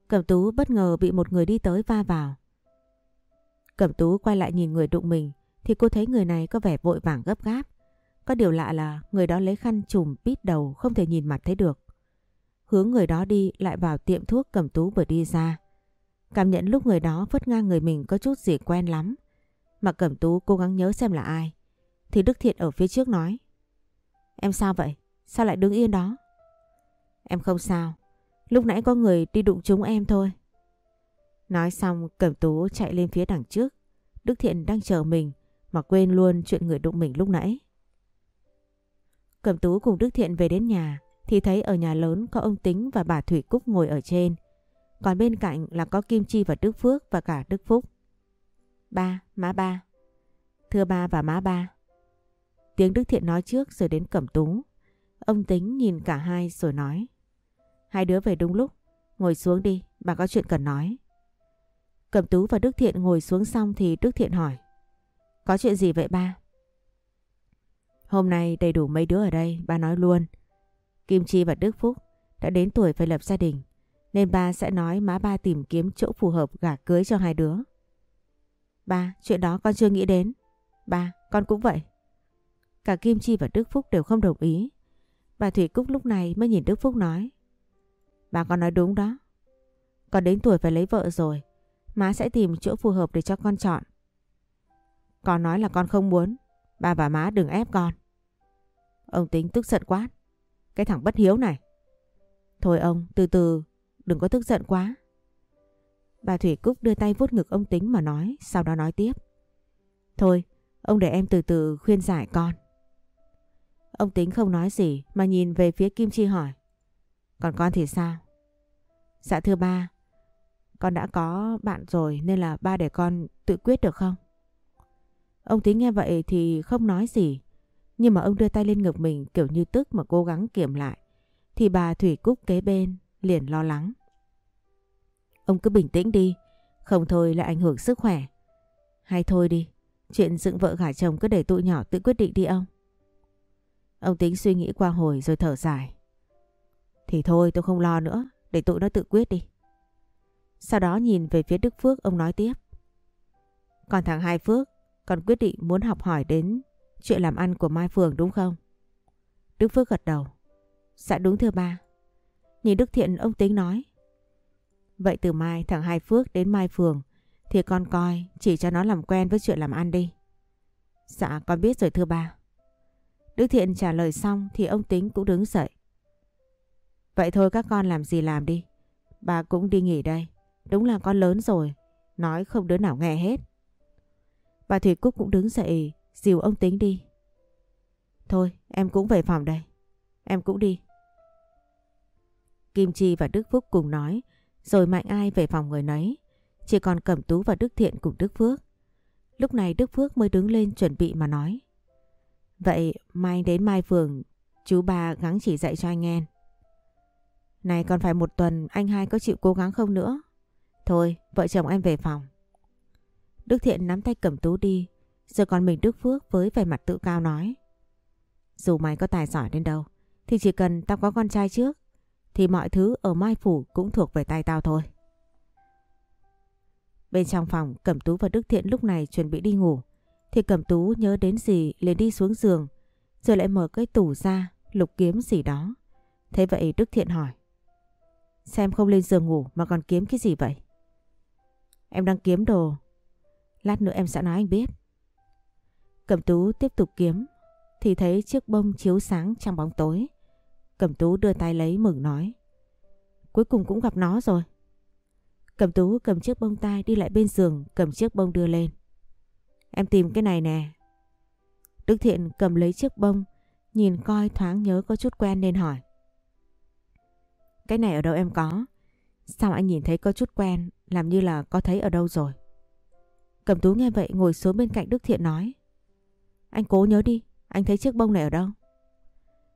[SPEAKER 1] Cẩm tú bất ngờ bị một người đi tới va vào. Cẩm tú quay lại nhìn người đụng mình thì cô thấy người này có vẻ vội vàng gấp gáp. Có điều lạ là người đó lấy khăn trùm bít đầu không thể nhìn mặt thấy được. Hướng người đó đi lại vào tiệm thuốc Cẩm tú vừa đi ra. Cảm nhận lúc người đó phất ngang người mình có chút gì quen lắm. Mà Cẩm tú cố gắng nhớ xem là ai. Thì Đức Thiện ở phía trước nói. Em sao vậy? Sao lại đứng yên đó? Em không sao. Lúc nãy có người đi đụng trúng em thôi. Nói xong, Cẩm Tú chạy lên phía đằng trước. Đức Thiện đang chờ mình, mà quên luôn chuyện người đụng mình lúc nãy. Cẩm Tú cùng Đức Thiện về đến nhà, thì thấy ở nhà lớn có ông Tính và bà Thủy Cúc ngồi ở trên. Còn bên cạnh là có Kim Chi và Đức Phước và cả Đức Phúc. Ba, má ba. Thưa ba và má ba. Tiếng Đức Thiện nói trước rồi đến Cẩm Tú. Ông Tính nhìn cả hai rồi nói. Hai đứa về đúng lúc. Ngồi xuống đi, bà có chuyện cần nói. Cẩm Tú và Đức Thiện ngồi xuống xong thì Đức Thiện hỏi. Có chuyện gì vậy ba? Hôm nay đầy đủ mấy đứa ở đây, ba nói luôn. Kim Chi và Đức Phúc đã đến tuổi phải lập gia đình. Nên ba sẽ nói má ba tìm kiếm chỗ phù hợp gả cưới cho hai đứa. Ba, chuyện đó con chưa nghĩ đến. Ba, con cũng vậy. Cả Kim Chi và Đức Phúc đều không đồng ý. Bà Thủy Cúc lúc này mới nhìn Đức Phúc nói. Bà con nói đúng đó. Con đến tuổi phải lấy vợ rồi. Má sẽ tìm chỗ phù hợp để cho con chọn. Con nói là con không muốn. Ba và má đừng ép con. Ông tính tức giận quá. Cái thằng bất hiếu này. Thôi ông, từ từ, đừng có tức giận quá. Bà Thủy Cúc đưa tay vuốt ngực ông tính mà nói, sau đó nói tiếp. Thôi, ông để em từ từ khuyên giải con. Ông tính không nói gì mà nhìn về phía Kim Chi hỏi. Còn con thì sao? Dạ thưa ba, con đã có bạn rồi nên là ba để con tự quyết được không? Ông tính nghe vậy thì không nói gì. Nhưng mà ông đưa tay lên ngực mình kiểu như tức mà cố gắng kiểm lại. Thì bà Thủy Cúc kế bên liền lo lắng. Ông cứ bình tĩnh đi, không thôi lại ảnh hưởng sức khỏe. Hay thôi đi, chuyện dựng vợ gả chồng cứ để tụi nhỏ tự quyết định đi ông. Ông tính suy nghĩ qua hồi rồi thở dài. Thì thôi tôi không lo nữa, để tụi nó tự quyết đi. Sau đó nhìn về phía Đức Phước ông nói tiếp. Còn thằng Hai Phước, còn quyết định muốn học hỏi đến chuyện làm ăn của Mai Phường đúng không? Đức Phước gật đầu. Dạ đúng thưa ba. Nhìn Đức Thiện ông tính nói. Vậy từ mai thằng Hai Phước đến Mai Phường, thì con coi, chỉ cho nó làm quen với chuyện làm ăn đi. Dạ con biết rồi thưa ba. Đức Thiện trả lời xong thì ông Tính cũng đứng dậy. Vậy thôi các con làm gì làm đi. Bà cũng đi nghỉ đây. Đúng là con lớn rồi. Nói không đứa nào nghe hết. Bà Thủy Cúc cũng đứng dậy, dìu ông Tính đi. Thôi, em cũng về phòng đây. Em cũng đi. Kim Chi và Đức Phúc cùng nói rồi Mạnh Ai về phòng người nấy. Chỉ còn Cẩm Tú và Đức Thiện cùng Đức Phước. Lúc này Đức Phước mới đứng lên chuẩn bị mà nói. Vậy mai đến Mai Phường, chú ba gắng chỉ dạy cho anh em. Này còn phải một tuần, anh hai có chịu cố gắng không nữa? Thôi, vợ chồng em về phòng. Đức Thiện nắm tay Cẩm Tú đi, rồi còn mình Đức Phước với vẻ mặt tự cao nói. Dù mày có tài giỏi đến đâu, thì chỉ cần tao có con trai trước thì mọi thứ ở Mai Phủ cũng thuộc về tay tao thôi. Bên trong phòng, Cẩm Tú và Đức Thiện lúc này chuẩn bị đi ngủ thì Cẩm Tú nhớ đến gì liền đi xuống giường, rồi lại mở cái tủ ra, lục kiếm gì đó. Thế vậy Đức Thiện hỏi, Xem không lên giường ngủ mà còn kiếm cái gì vậy? Em đang kiếm đồ. Lát nữa em sẽ nói anh biết. Cẩm Tú tiếp tục kiếm, thì thấy chiếc bông chiếu sáng trong bóng tối. Cẩm Tú đưa tay lấy mừng nói. Cuối cùng cũng gặp nó rồi. Cẩm Tú cầm chiếc bông tai đi lại bên giường cầm chiếc bông đưa lên. Em tìm cái này nè. Đức Thiện cầm lấy chiếc bông nhìn coi thoáng nhớ có chút quen nên hỏi. Cái này ở đâu em có? Sao anh nhìn thấy có chút quen làm như là có thấy ở đâu rồi? Cẩm Tú nghe vậy ngồi xuống bên cạnh Đức Thiện nói. Anh cố nhớ đi, anh thấy chiếc bông này ở đâu?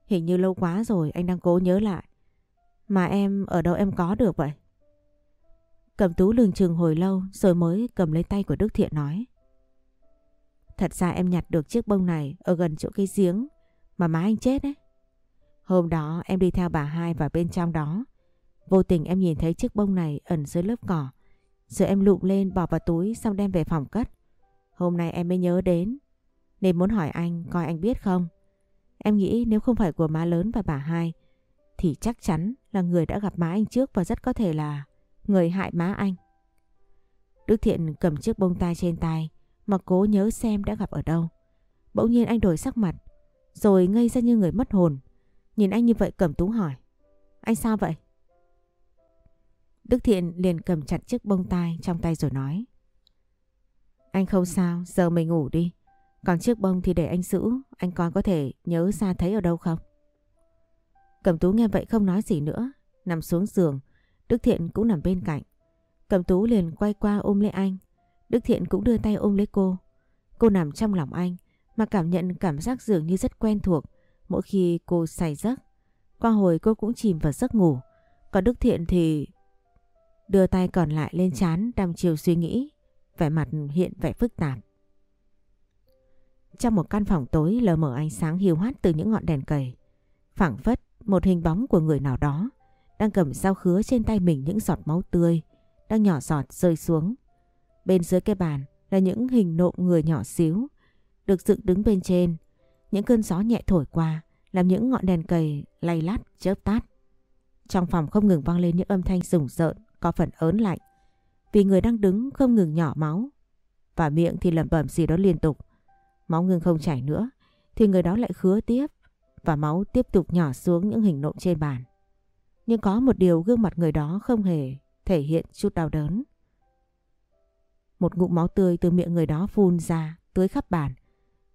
[SPEAKER 1] Hình như lâu quá rồi, anh đang cố nhớ lại. Mà em ở đâu em có được vậy? cầm tú lường chừng hồi lâu, rồi mới cầm lấy tay của Đức Thiện nói. Thật ra em nhặt được chiếc bông này ở gần chỗ cây giếng mà má anh chết ấy. Hôm đó em đi theo bà hai vào bên trong đó. Vô tình em nhìn thấy chiếc bông này ẩn dưới lớp cỏ. Rồi em lụm lên, bỏ vào túi, xong đem về phòng cất. Hôm nay em mới nhớ đến. Nên muốn hỏi anh, coi anh biết không? Em nghĩ nếu không phải của má lớn và bà hai thì chắc chắn là người đã gặp má anh trước và rất có thể là người hại má anh. Đức Thiện cầm chiếc bông tai trên tay mà cố nhớ xem đã gặp ở đâu. Bỗng nhiên anh đổi sắc mặt, rồi ngây ra như người mất hồn. Nhìn anh như vậy cầm Tú hỏi. Anh sao vậy? Đức Thiện liền cầm chặt chiếc bông tai trong tay rồi nói. Anh không sao, giờ mình ngủ đi. Còn chiếc bông thì để anh giữ, anh còn có thể nhớ ra thấy ở đâu không? Cẩm Tú nghe vậy không nói gì nữa, nằm xuống giường. Đức Thiện cũng nằm bên cạnh. Cẩm Tú liền quay qua ôm lấy anh. Đức Thiện cũng đưa tay ôm lấy cô. Cô nằm trong lòng anh mà cảm nhận cảm giác dường như rất quen thuộc mỗi khi cô say giấc. Qua hồi cô cũng chìm vào giấc ngủ. Còn Đức Thiện thì đưa tay còn lại lên chán đăm chiều suy nghĩ. Vẻ mặt hiện vẻ phức tạp. Trong một căn phòng tối lờ mờ ánh sáng hiu hắt từ những ngọn đèn cầy. phảng phất một hình bóng của người nào đó đang cầm dao khứa trên tay mình những giọt máu tươi đang nhỏ giọt rơi xuống. Bên dưới cái bàn là những hình nộm người nhỏ xíu được dựng đứng bên trên. Những cơn gió nhẹ thổi qua làm những ngọn đèn cầy lay lắt, chớp tắt. Trong phòng không ngừng vang lên những âm thanh rùng rợn, có phần ớn lạnh vì người đang đứng không ngừng nhỏ máu và miệng thì lẩm bẩm gì đó liên tục. Máu ngưng không chảy nữa thì người đó lại khứa tiếp và máu tiếp tục nhỏ xuống những hình nộm trên bàn. Nhưng có một điều gương mặt người đó không hề thể hiện chút đau đớn. Một ngụm máu tươi từ miệng người đó phun ra tưới khắp bàn.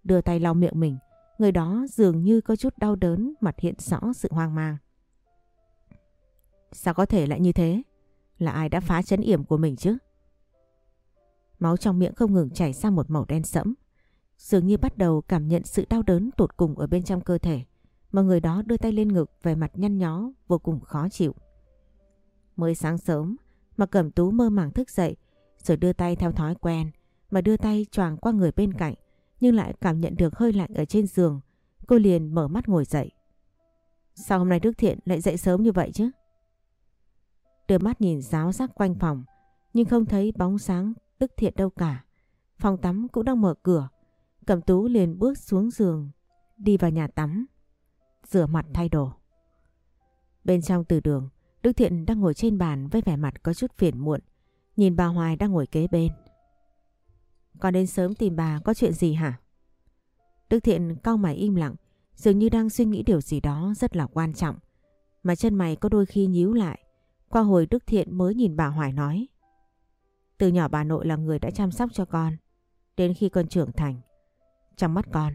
[SPEAKER 1] Đưa tay lau miệng mình, người đó dường như có chút đau đớn mặt hiện rõ sự hoang mang. Sao có thể lại như thế? Là ai đã phá chấn yểm của mình chứ? Máu trong miệng không ngừng chảy ra một màu đen sẫm. Dường như bắt đầu cảm nhận sự đau đớn tột cùng ở bên trong cơ thể. Mà người đó đưa tay lên ngực về mặt nhăn nhó, vô cùng khó chịu. Mới sáng sớm, mà Cẩm Tú mơ màng thức dậy, rồi đưa tay theo thói quen, mà đưa tay choàng qua người bên cạnh, nhưng lại cảm nhận được hơi lạnh ở trên giường. Cô liền mở mắt ngồi dậy. Sao hôm nay Đức Thiện lại dậy sớm như vậy chứ? Đưa mắt nhìn giáo giác quanh phòng, nhưng không thấy bóng sáng Đức Thiện đâu cả. Phòng tắm cũng đang mở cửa. Cẩm Tú liền bước xuống giường đi vào nhà tắm rửa mặt thay đồ. Bên trong từ đường Đức Thiện đang ngồi trên bàn với vẻ mặt có chút phiền muộn nhìn bà Hoài đang ngồi kế bên. Con đến sớm tìm bà có chuyện gì hả? Đức Thiện cau mày im lặng, dường như đang suy nghĩ điều gì đó rất là quan trọng. Mà chân mày có đôi khi nhíu lại. Qua hồi Đức Thiện mới nhìn bà Hoài nói. Từ nhỏ bà nội là người đã chăm sóc cho con. Đến khi con trưởng thành. Trong mắt con,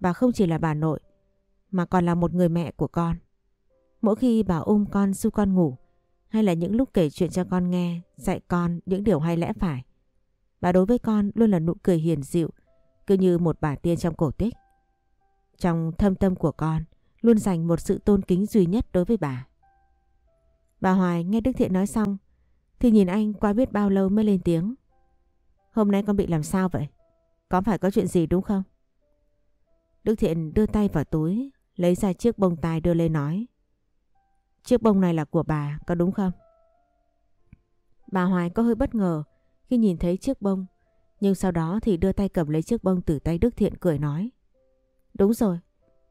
[SPEAKER 1] bà không chỉ là bà nội, mà còn là một người mẹ của con. Mỗi khi bà ôm con su con ngủ, hay là những lúc kể chuyện cho con nghe, dạy con những điều hay lẽ phải. Bà đối với con luôn là nụ cười hiền dịu, cứ như một bà tiên trong cổ tích. Trong thâm tâm của con, luôn dành một sự tôn kính duy nhất đối với bà. Bà Hoài nghe Đức Thiện nói xong, thì nhìn anh qua biết bao lâu mới lên tiếng. Hôm nay con bị làm sao vậy? Có phải có chuyện gì đúng không? Đức Thiện đưa tay vào túi, lấy ra chiếc bông tai đưa lên nói. Chiếc bông này là của bà, có đúng không? Bà Hoài có hơi bất ngờ khi nhìn thấy chiếc bông, nhưng sau đó thì đưa tay cầm lấy chiếc bông từ tay Đức Thiện cười nói. Đúng rồi,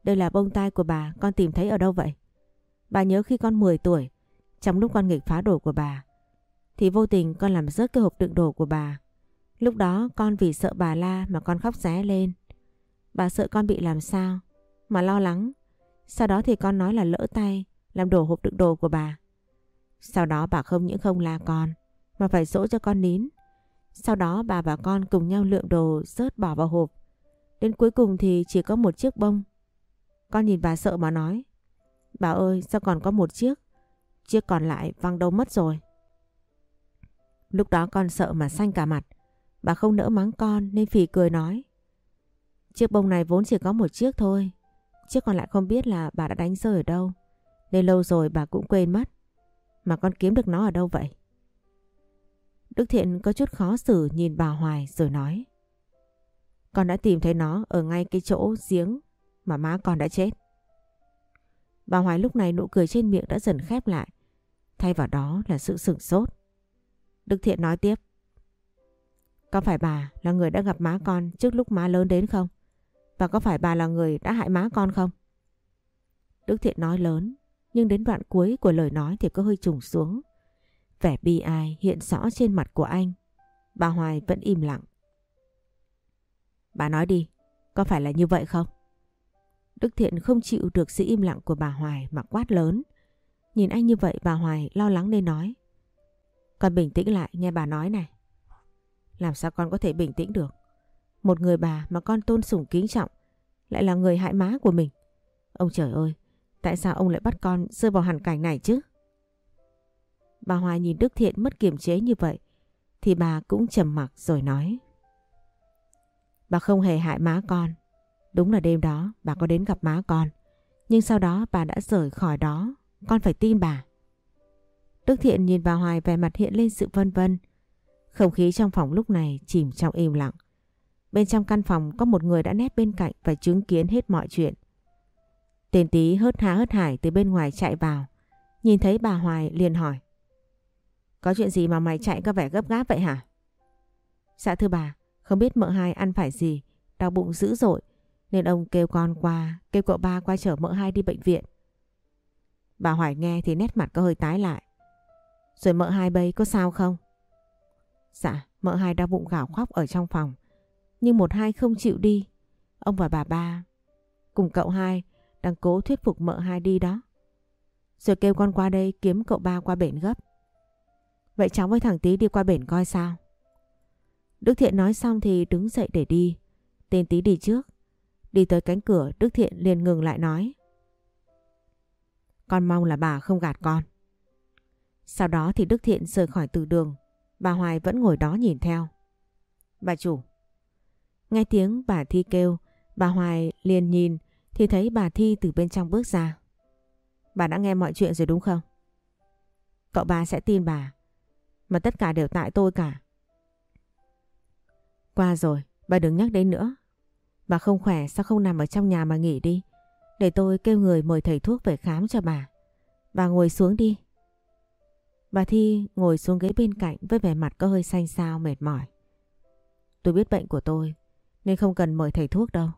[SPEAKER 1] đây là bông tai của bà, con tìm thấy ở đâu vậy? Bà nhớ khi con 10 tuổi, trong lúc con nghịch phá đồ của bà, thì vô tình con làm rớt cái hộp đựng đồ của bà. Lúc đó con vì sợ bà la mà con khóc ré lên. Bà sợ con bị làm sao, mà lo lắng. Sau đó thì con nói là lỡ tay, làm đổ hộp đựng đồ của bà. Sau đó bà không những không la con mà phải dỗ cho con nín. Sau đó bà và con cùng nhau lượm đồ rớt bỏ vào hộp. Đến cuối cùng thì chỉ có một chiếc bông. Con nhìn bà sợ mà nói. Bà ơi sao còn có một chiếc? Chiếc còn lại văng đâu mất rồi. Lúc đó con sợ mà xanh cả mặt. Bà không nỡ mắng con nên phì cười nói. Chiếc bông này vốn chỉ có một chiếc thôi. Chiếc còn lại không biết là bà đã đánh rơi ở đâu. Nên lâu rồi bà cũng quên mất. Mà con kiếm được nó ở đâu vậy? Đức Thiện có chút khó xử nhìn bà Hoài rồi nói. Con đã tìm thấy nó ở ngay cái chỗ giếng mà má con đã chết. Bà Hoài lúc này nụ cười trên miệng đã dần khép lại. Thay vào đó là sự sửng sốt. Đức Thiện nói tiếp. Có phải bà là người đã gặp má con trước lúc má lớn đến không? Và có phải bà là người đã hại má con không? Đức Thiện nói lớn nhưng đến đoạn cuối của lời nói thì có hơi trùng xuống. Vẻ bi ai hiện rõ trên mặt của anh. Bà Hoài vẫn im lặng. Bà nói đi, Có phải là như vậy không? Đức Thiện không chịu được sự im lặng của bà Hoài mà quát lớn. Nhìn anh như vậy bà Hoài lo lắng nên nói. Con bình tĩnh lại nghe bà nói này. Làm sao con có thể bình tĩnh được? Một người bà mà con tôn sủng kính trọng lại là người hại má của mình. Ông trời ơi, tại sao ông lại bắt con rơi vào hoàn cảnh này chứ? Bà Hoài nhìn Đức Thiện mất kiềm chế như vậy thì bà cũng trầm mặc rồi nói. Bà không hề hại má con. Đúng là đêm đó bà có đến gặp má con. Nhưng sau đó bà đã rời khỏi đó. Con phải tin bà. Đức Thiện nhìn bà Hoài vẻ mặt hiện lên sự vân vân. Không khí trong phòng lúc này chìm trong im lặng. Bên trong căn phòng có một người đã nép bên cạnh và chứng kiến hết mọi chuyện. Tên tí hớt há hớt hải từ bên ngoài chạy vào. Nhìn thấy bà Hoài liền hỏi. Có chuyện gì mà mày chạy có vẻ gấp gáp vậy hả? Dạ thưa bà, không biết mợ hai ăn phải gì, đau bụng dữ dội. Nên ông kêu con qua, kêu cậu ba qua chở mợ hai đi bệnh viện. Bà Hoài nghe thì nét mặt có hơi tái lại. Rồi mợ hai bây có sao không? Dạ, mợ hai đau bụng gào khóc ở trong phòng. Nhưng một hai không chịu đi. Ông và bà ba, cùng cậu hai, đang cố thuyết phục mợ hai đi đó. Rồi kêu con qua đây kiếm cậu ba qua bển gấp. Vậy cháu với thằng tí đi qua bển coi sao. Đức Thiện nói xong thì đứng dậy để đi. Tên tí đi trước. Đi tới cánh cửa, Đức Thiện liền ngừng lại nói. Con mong là bà không gạt con. Sau đó thì Đức Thiện rời khỏi từ đường. Bà Hoài vẫn ngồi đó nhìn theo. Bà chủ. Nghe tiếng bà Thi kêu, bà Hoài liền nhìn thì thấy bà Thi từ bên trong bước ra. Bà đã nghe mọi chuyện rồi đúng không? Cậu bà sẽ tin bà. Mà tất cả đều tại tôi cả. Qua rồi, bà đừng nhắc đến nữa. Bà không khỏe sao không nằm ở trong nhà mà nghỉ đi. Để tôi kêu người mời thầy thuốc về khám cho bà. Bà ngồi xuống đi. Bà Thi ngồi xuống ghế bên cạnh với vẻ mặt có hơi xanh xao mệt mỏi. Tôi biết bệnh của tôi nên không cần mời thầy thuốc đâu.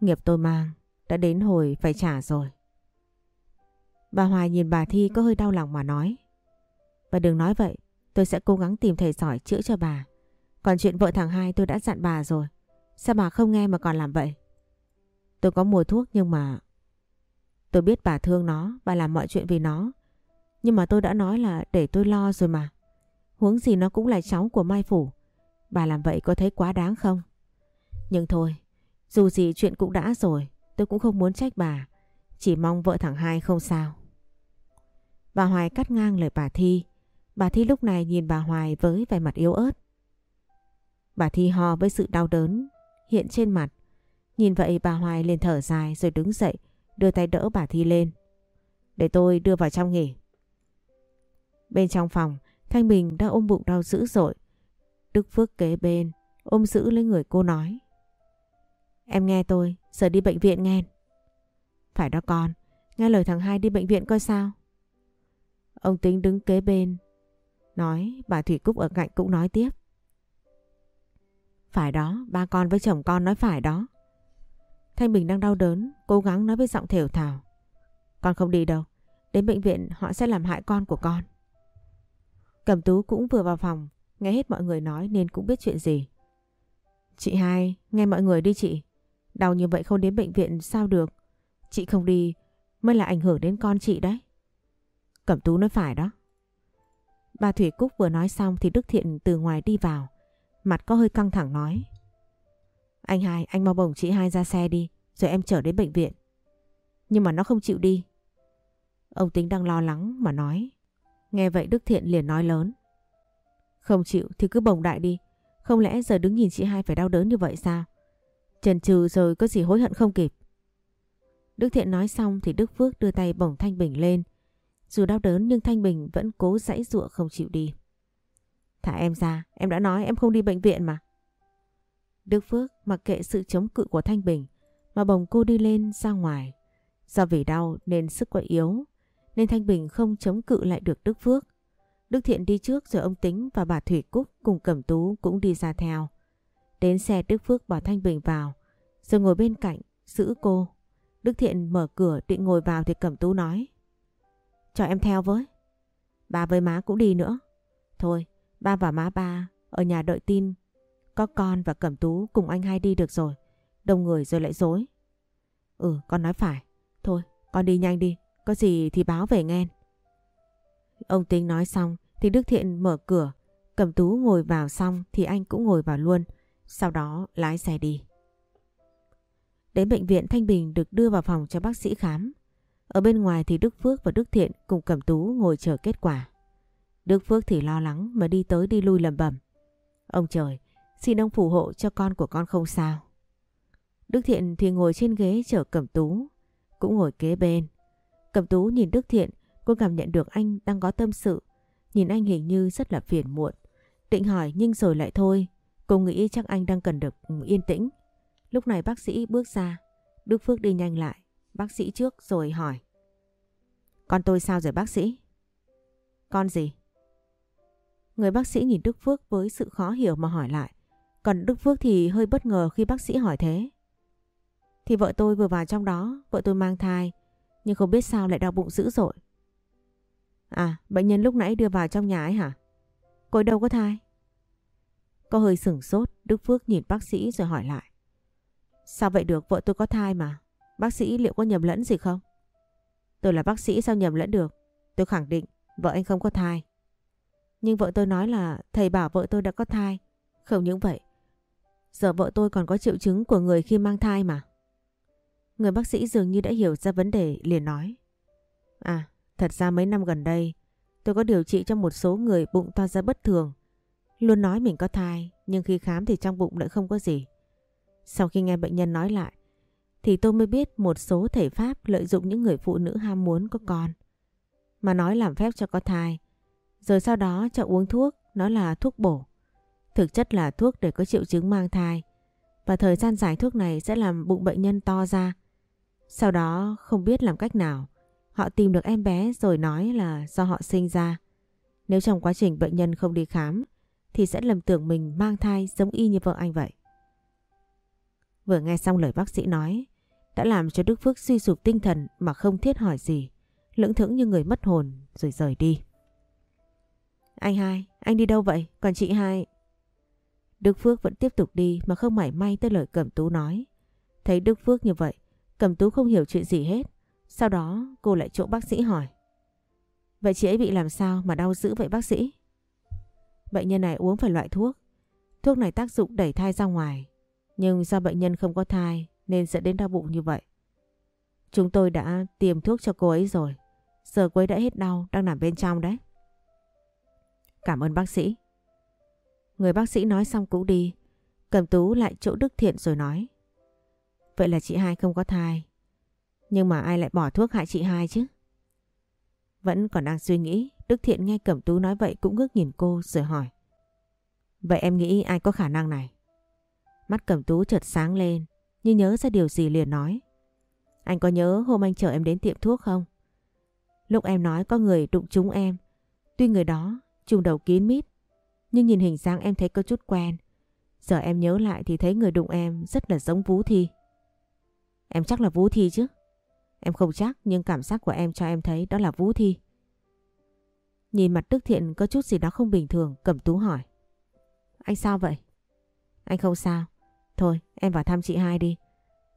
[SPEAKER 1] Nghiệp tôi mang đã đến hồi phải trả rồi. Bà Hoài nhìn bà Thi có hơi đau lòng mà nói. Bà đừng nói vậy, tôi sẽ cố gắng tìm thầy giỏi chữa cho bà. Còn chuyện vợ thằng hai tôi đã dặn bà rồi. Sao bà không nghe mà còn làm vậy? Tôi có mua thuốc nhưng mà... Tôi biết bà thương nó, bà làm mọi chuyện vì nó. Nhưng mà tôi đã nói là để tôi lo rồi mà. Huống gì nó cũng là cháu của Mai Phủ. Bà làm vậy có thấy quá đáng không? Nhưng thôi, dù gì chuyện cũng đã rồi, tôi cũng không muốn trách bà. Chỉ mong vợ thằng hai không sao. Bà Hoài cắt ngang lời bà Thi. Bà Thi lúc này nhìn bà Hoài với vẻ mặt yếu ớt. Bà Thi ho với sự đau đớn hiện trên mặt. Nhìn vậy bà Hoài liền thở dài rồi đứng dậy đưa tay đỡ bà Thi lên. Để tôi đưa vào trong nghỉ. Bên trong phòng Thanh Bình đã ôm bụng đau dữ dội. Đức Phước kế bên ôm giữ lấy người cô nói. Em nghe tôi, giờ đi bệnh viện nghe. Phải đó con, nghe lời thằng hai đi bệnh viện coi sao. Ông Tính đứng kế bên, nói bà Thủy Cúc ở cạnh cũng nói tiếp. Phải đó, ba con với chồng con nói phải đó. Thanh Bình đang đau đớn, cố gắng nói với giọng thều thào. Con không đi đâu, đến bệnh viện họ sẽ làm hại con của con. Cẩm tú cũng vừa vào phòng, nghe hết mọi người nói nên cũng biết chuyện gì. Chị hai, nghe mọi người đi chị. Đau như vậy không đến bệnh viện sao được. Chị không đi mới là ảnh hưởng đến con chị đấy. Cẩm tú nói phải đó. Bà Thủy Cúc vừa nói xong thì Đức Thiện từ ngoài đi vào. Mặt có hơi căng thẳng nói. Anh hai, anh mau bổng chị hai ra xe đi, rồi em chở đến bệnh viện. Nhưng mà nó không chịu đi. Ông Tính đang lo lắng mà nói. Nghe vậy Đức Thiện liền nói lớn. Không chịu thì cứ bồng đại đi. Không lẽ giờ đứng nhìn chị hai phải đau đớn như vậy sao? Trần trừ rồi có gì hối hận không kịp. Đức Thiện nói xong thì Đức Phước đưa tay bổng Thanh Bình lên. Dù đau đớn nhưng Thanh Bình vẫn cố dãy dụa không chịu đi. Thả em ra, em đã nói em không đi bệnh viện mà. Đức Phước mặc kệ sự chống cự của Thanh Bình mà bồng cô đi lên ra ngoài. Do vì đau nên sức quá yếu nên Thanh Bình không chống cự lại được Đức Phước. Đức Thiện đi trước rồi ông Tính và bà Thủy Cúc cùng Cẩm Tú cũng đi ra theo. Đến xe Đức Phước bảo Thanh Bình vào rồi ngồi bên cạnh giữ cô. Đức Thiện mở cửa định ngồi vào thì Cẩm Tú nói Cho em theo với. Ba với má cũng đi nữa. Thôi Ba và má ba ở nhà đợi tin. Có con và Cẩm Tú cùng anh hai đi được rồi. đông người rồi lại dối. Ừ, con nói phải. Thôi, con đi nhanh đi, có gì thì báo về nghe. Ông Tính nói xong thì Đức Thiện mở cửa, Cẩm tú ngồi vào xong thì anh cũng ngồi vào luôn, sau đó lái xe đi. Đến bệnh viện Thanh Bình được đưa vào phòng cho bác sĩ khám. Ở bên ngoài thì Đức Phước và Đức Thiện cùng cẩm tú ngồi chờ kết quả. Đức Phước thì lo lắng mà đi tới đi lui lầm bẩm. Ông trời, xin ông phù hộ cho con của con không sao. Đức Thiện thì ngồi trên ghế chờ Cẩm Tú, cũng ngồi kế bên. Cẩm Tú nhìn Đức Thiện, cô cảm nhận được anh đang có tâm sự. Nhìn anh hình như rất là phiền muộn. Định hỏi nhưng rồi lại thôi. Cô nghĩ chắc anh đang cần được yên tĩnh. Lúc này bác sĩ bước ra. Đức Phước đi nhanh lại. Bác sĩ trước rồi hỏi. Con tôi sao rồi bác sĩ? Con gì? Người bác sĩ nhìn Đức Phước với sự khó hiểu mà hỏi lại. Còn Đức Phước thì hơi bất ngờ khi bác sĩ hỏi thế. Thì vợ tôi vừa vào trong đó, vợ tôi mang thai, nhưng không biết sao lại đau bụng dữ dội. À, bệnh nhân lúc nãy đưa vào trong nhà ấy hả? Cô ấy đâu có thai? Có hơi sửng sốt, Đức Phước nhìn bác sĩ rồi hỏi lại. Sao vậy được, vợ tôi có thai mà. Bác sĩ liệu có nhầm lẫn gì không? Tôi là bác sĩ sao nhầm lẫn được? Tôi khẳng định vợ anh không có thai. Nhưng vợ tôi nói là thầy bảo vợ tôi đã có thai. Không những vậy, giờ vợ tôi còn có triệu chứng của người khi mang thai mà. Người bác sĩ dường như đã hiểu ra vấn đề liền nói. À, thật ra mấy năm gần đây tôi có điều trị cho một số người bụng to ra bất thường. Luôn nói mình có thai nhưng khi khám thì trong bụng lại không có gì. Sau khi nghe bệnh nhân nói lại thì tôi mới biết một số thể pháp lợi dụng những người phụ nữ ham muốn có con. Mà nói làm phép cho có thai. Rồi sau đó cho uống thuốc, nó là thuốc bổ. Thực chất là thuốc để có triệu chứng mang thai. Và thời gian giải thuốc này sẽ làm bụng bệnh nhân to ra sau đó không biết làm cách nào, họ tìm được em bé rồi nói là do họ sinh ra. Nếu trong quá trình bệnh nhân không đi khám thì sẽ lầm tưởng mình mang thai giống y như vợ anh vậy. Vừa nghe xong lời bác sĩ nói, đã làm cho Đức Phước suy sụp tinh thần mà không thiết hỏi gì, lưỡng thững như người mất hồn rồi rời đi. Anh hai, anh đi đâu vậy? Còn chị hai... Đức Phước vẫn tiếp tục đi mà không mảy may tới lời Cẩm Tú nói. Thấy Đức Phước như vậy, Cẩm tú không hiểu chuyện gì hết. Sau đó cô lại chỗ bác sĩ hỏi. Vậy chị ấy bị làm sao mà đau dữ vậy bác sĩ? Bệnh nhân này uống phải loại thuốc. Thuốc này tác dụng đẩy thai ra ngoài. Nhưng do bệnh nhân không có thai nên dẫn đến đau bụng như vậy. Chúng tôi đã tiêm thuốc cho cô ấy rồi. Giờ cô ấy đã hết đau, đang nằm bên trong đấy. Cảm ơn bác sĩ. Người bác sĩ nói xong cũng đi. Cầm tú lại chỗ Đức Thiện rồi nói. Vậy là chị hai không có thai. Nhưng mà ai lại bỏ thuốc hại chị hai chứ? Vẫn còn đang suy nghĩ, Đức Thiện nghe Cẩm Tú nói vậy cũng ngước nhìn cô rồi hỏi. Vậy em nghĩ ai có khả năng này? Mắt Cẩm Tú chợt sáng lên, như nhớ ra điều gì liền nói. Anh có nhớ hôm anh chở em đến tiệm thuốc không? Lúc em nói có người đụng trúng em, tuy người đó trùng đầu kín mít, nhưng nhìn hình dáng em thấy có chút quen. Giờ em nhớ lại thì thấy người đụng em rất là giống Vũ Thi. Em chắc là Vũ Thi chứ? Em không chắc nhưng cảm giác của em cho em thấy đó là Vũ Thi. Nhìn mặt Đức Thiện có chút gì đó không bình thường, Cẩm Tú hỏi. Anh sao vậy? Anh không sao. Thôi em vào thăm chị hai đi.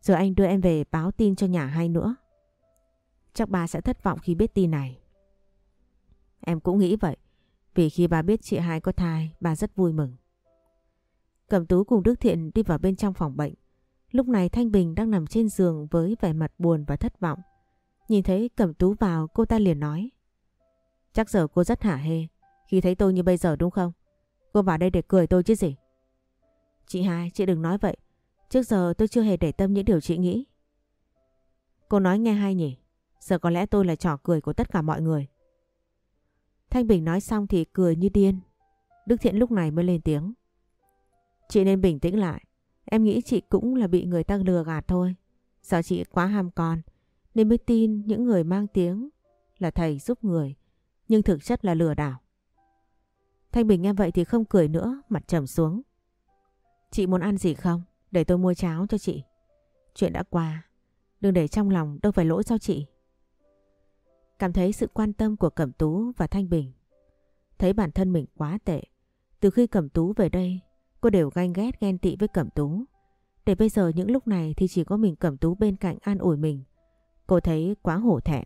[SPEAKER 1] Rồi anh đưa em về báo tin cho nhà hai nữa. Chắc bà sẽ thất vọng khi biết tin này. Em cũng nghĩ vậy. Vì khi bà biết chị hai có thai, bà rất vui mừng. Cẩm Tú cùng Đức Thiện đi vào bên trong phòng bệnh. Lúc này Thanh Bình đang nằm trên giường với vẻ mặt buồn và thất vọng. Nhìn thấy Cẩm Tú vào cô ta liền nói. Chắc giờ cô rất hả hê khi thấy tôi như bây giờ đúng không? Cô vào đây để cười tôi chứ gì? Chị hai, chị đừng nói vậy. Trước giờ tôi chưa hề để tâm những điều chị nghĩ. Cô nói nghe hay nhỉ? Giờ có lẽ tôi là trò cười của tất cả mọi người. Thanh Bình nói xong thì cười như điên. Đức Thiện lúc này mới lên tiếng. Chị nên bình tĩnh lại. Em nghĩ chị cũng là bị người ta lừa gạt thôi. giờ chị quá ham con nên mới tin những người mang tiếng là thầy giúp người nhưng thực chất là lừa đảo. Thanh Bình nghe vậy thì không cười nữa, mặt trầm xuống. Chị muốn ăn gì không? Để tôi mua cháo cho chị. Chuyện đã qua, đừng để trong lòng đâu phải lỗi cho chị. Cảm thấy sự quan tâm của Cẩm Tú và Thanh Bình. Thấy bản thân mình quá tệ. Từ khi Cẩm Tú về đây Cô đều ganh ghét ghen tị với Cẩm Tú. Để bây giờ những lúc này thì chỉ có mình Cẩm Tú bên cạnh an ủi mình. Cô thấy quá hổ thẹn.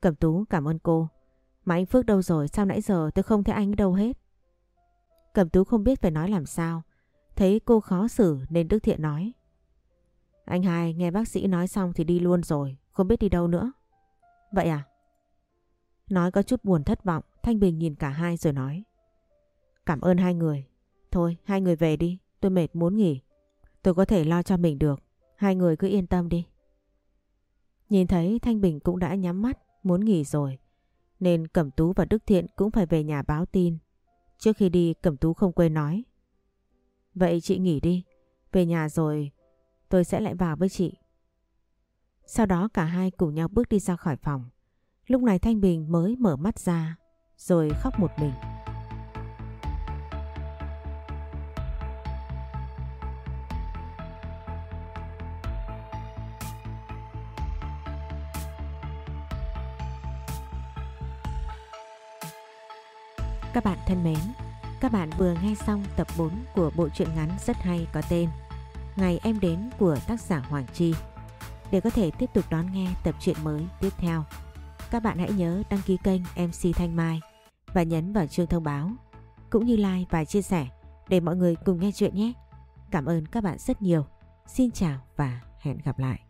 [SPEAKER 1] Cẩm Tú cảm ơn cô. Mà anh Phước đâu rồi? Sao nãy giờ tôi không thấy anh đâu hết? Cẩm Tú không biết phải nói làm sao. Thấy cô khó xử nên Đức Thiện nói. Anh hai nghe bác sĩ nói xong thì đi luôn rồi. Không biết đi đâu nữa. Vậy à? Nói có chút buồn thất vọng. Thanh Bình nhìn cả hai rồi nói. Cảm ơn hai người. Thôi hai người về đi. Tôi mệt muốn nghỉ. Tôi có thể lo cho mình được. Hai người cứ yên tâm đi. Nhìn thấy Thanh Bình cũng đã nhắm mắt, muốn nghỉ rồi. Nên Cẩm Tú và Đức Thiện cũng phải về nhà báo tin. Trước khi đi, Cẩm Tú không quên nói. Vậy chị nghỉ đi. Về nhà rồi tôi sẽ lại vào với chị. Sau đó cả hai cùng nhau bước đi ra khỏi phòng. Lúc này Thanh Bình mới mở mắt ra, rồi khóc một mình. Các bạn thân mến, các bạn vừa nghe xong tập 4 của bộ truyện ngắn rất hay có tên Ngày em đến của tác giả Hoàng Chi. Để có thể tiếp tục đón nghe tập truyện mới tiếp theo, các bạn hãy nhớ đăng ký kênh MC Thanh Mai và nhấn vào chuông thông báo, cũng như like và chia sẻ để mọi người cùng nghe chuyện nhé. Cảm ơn các bạn rất nhiều. Xin chào và hẹn gặp lại.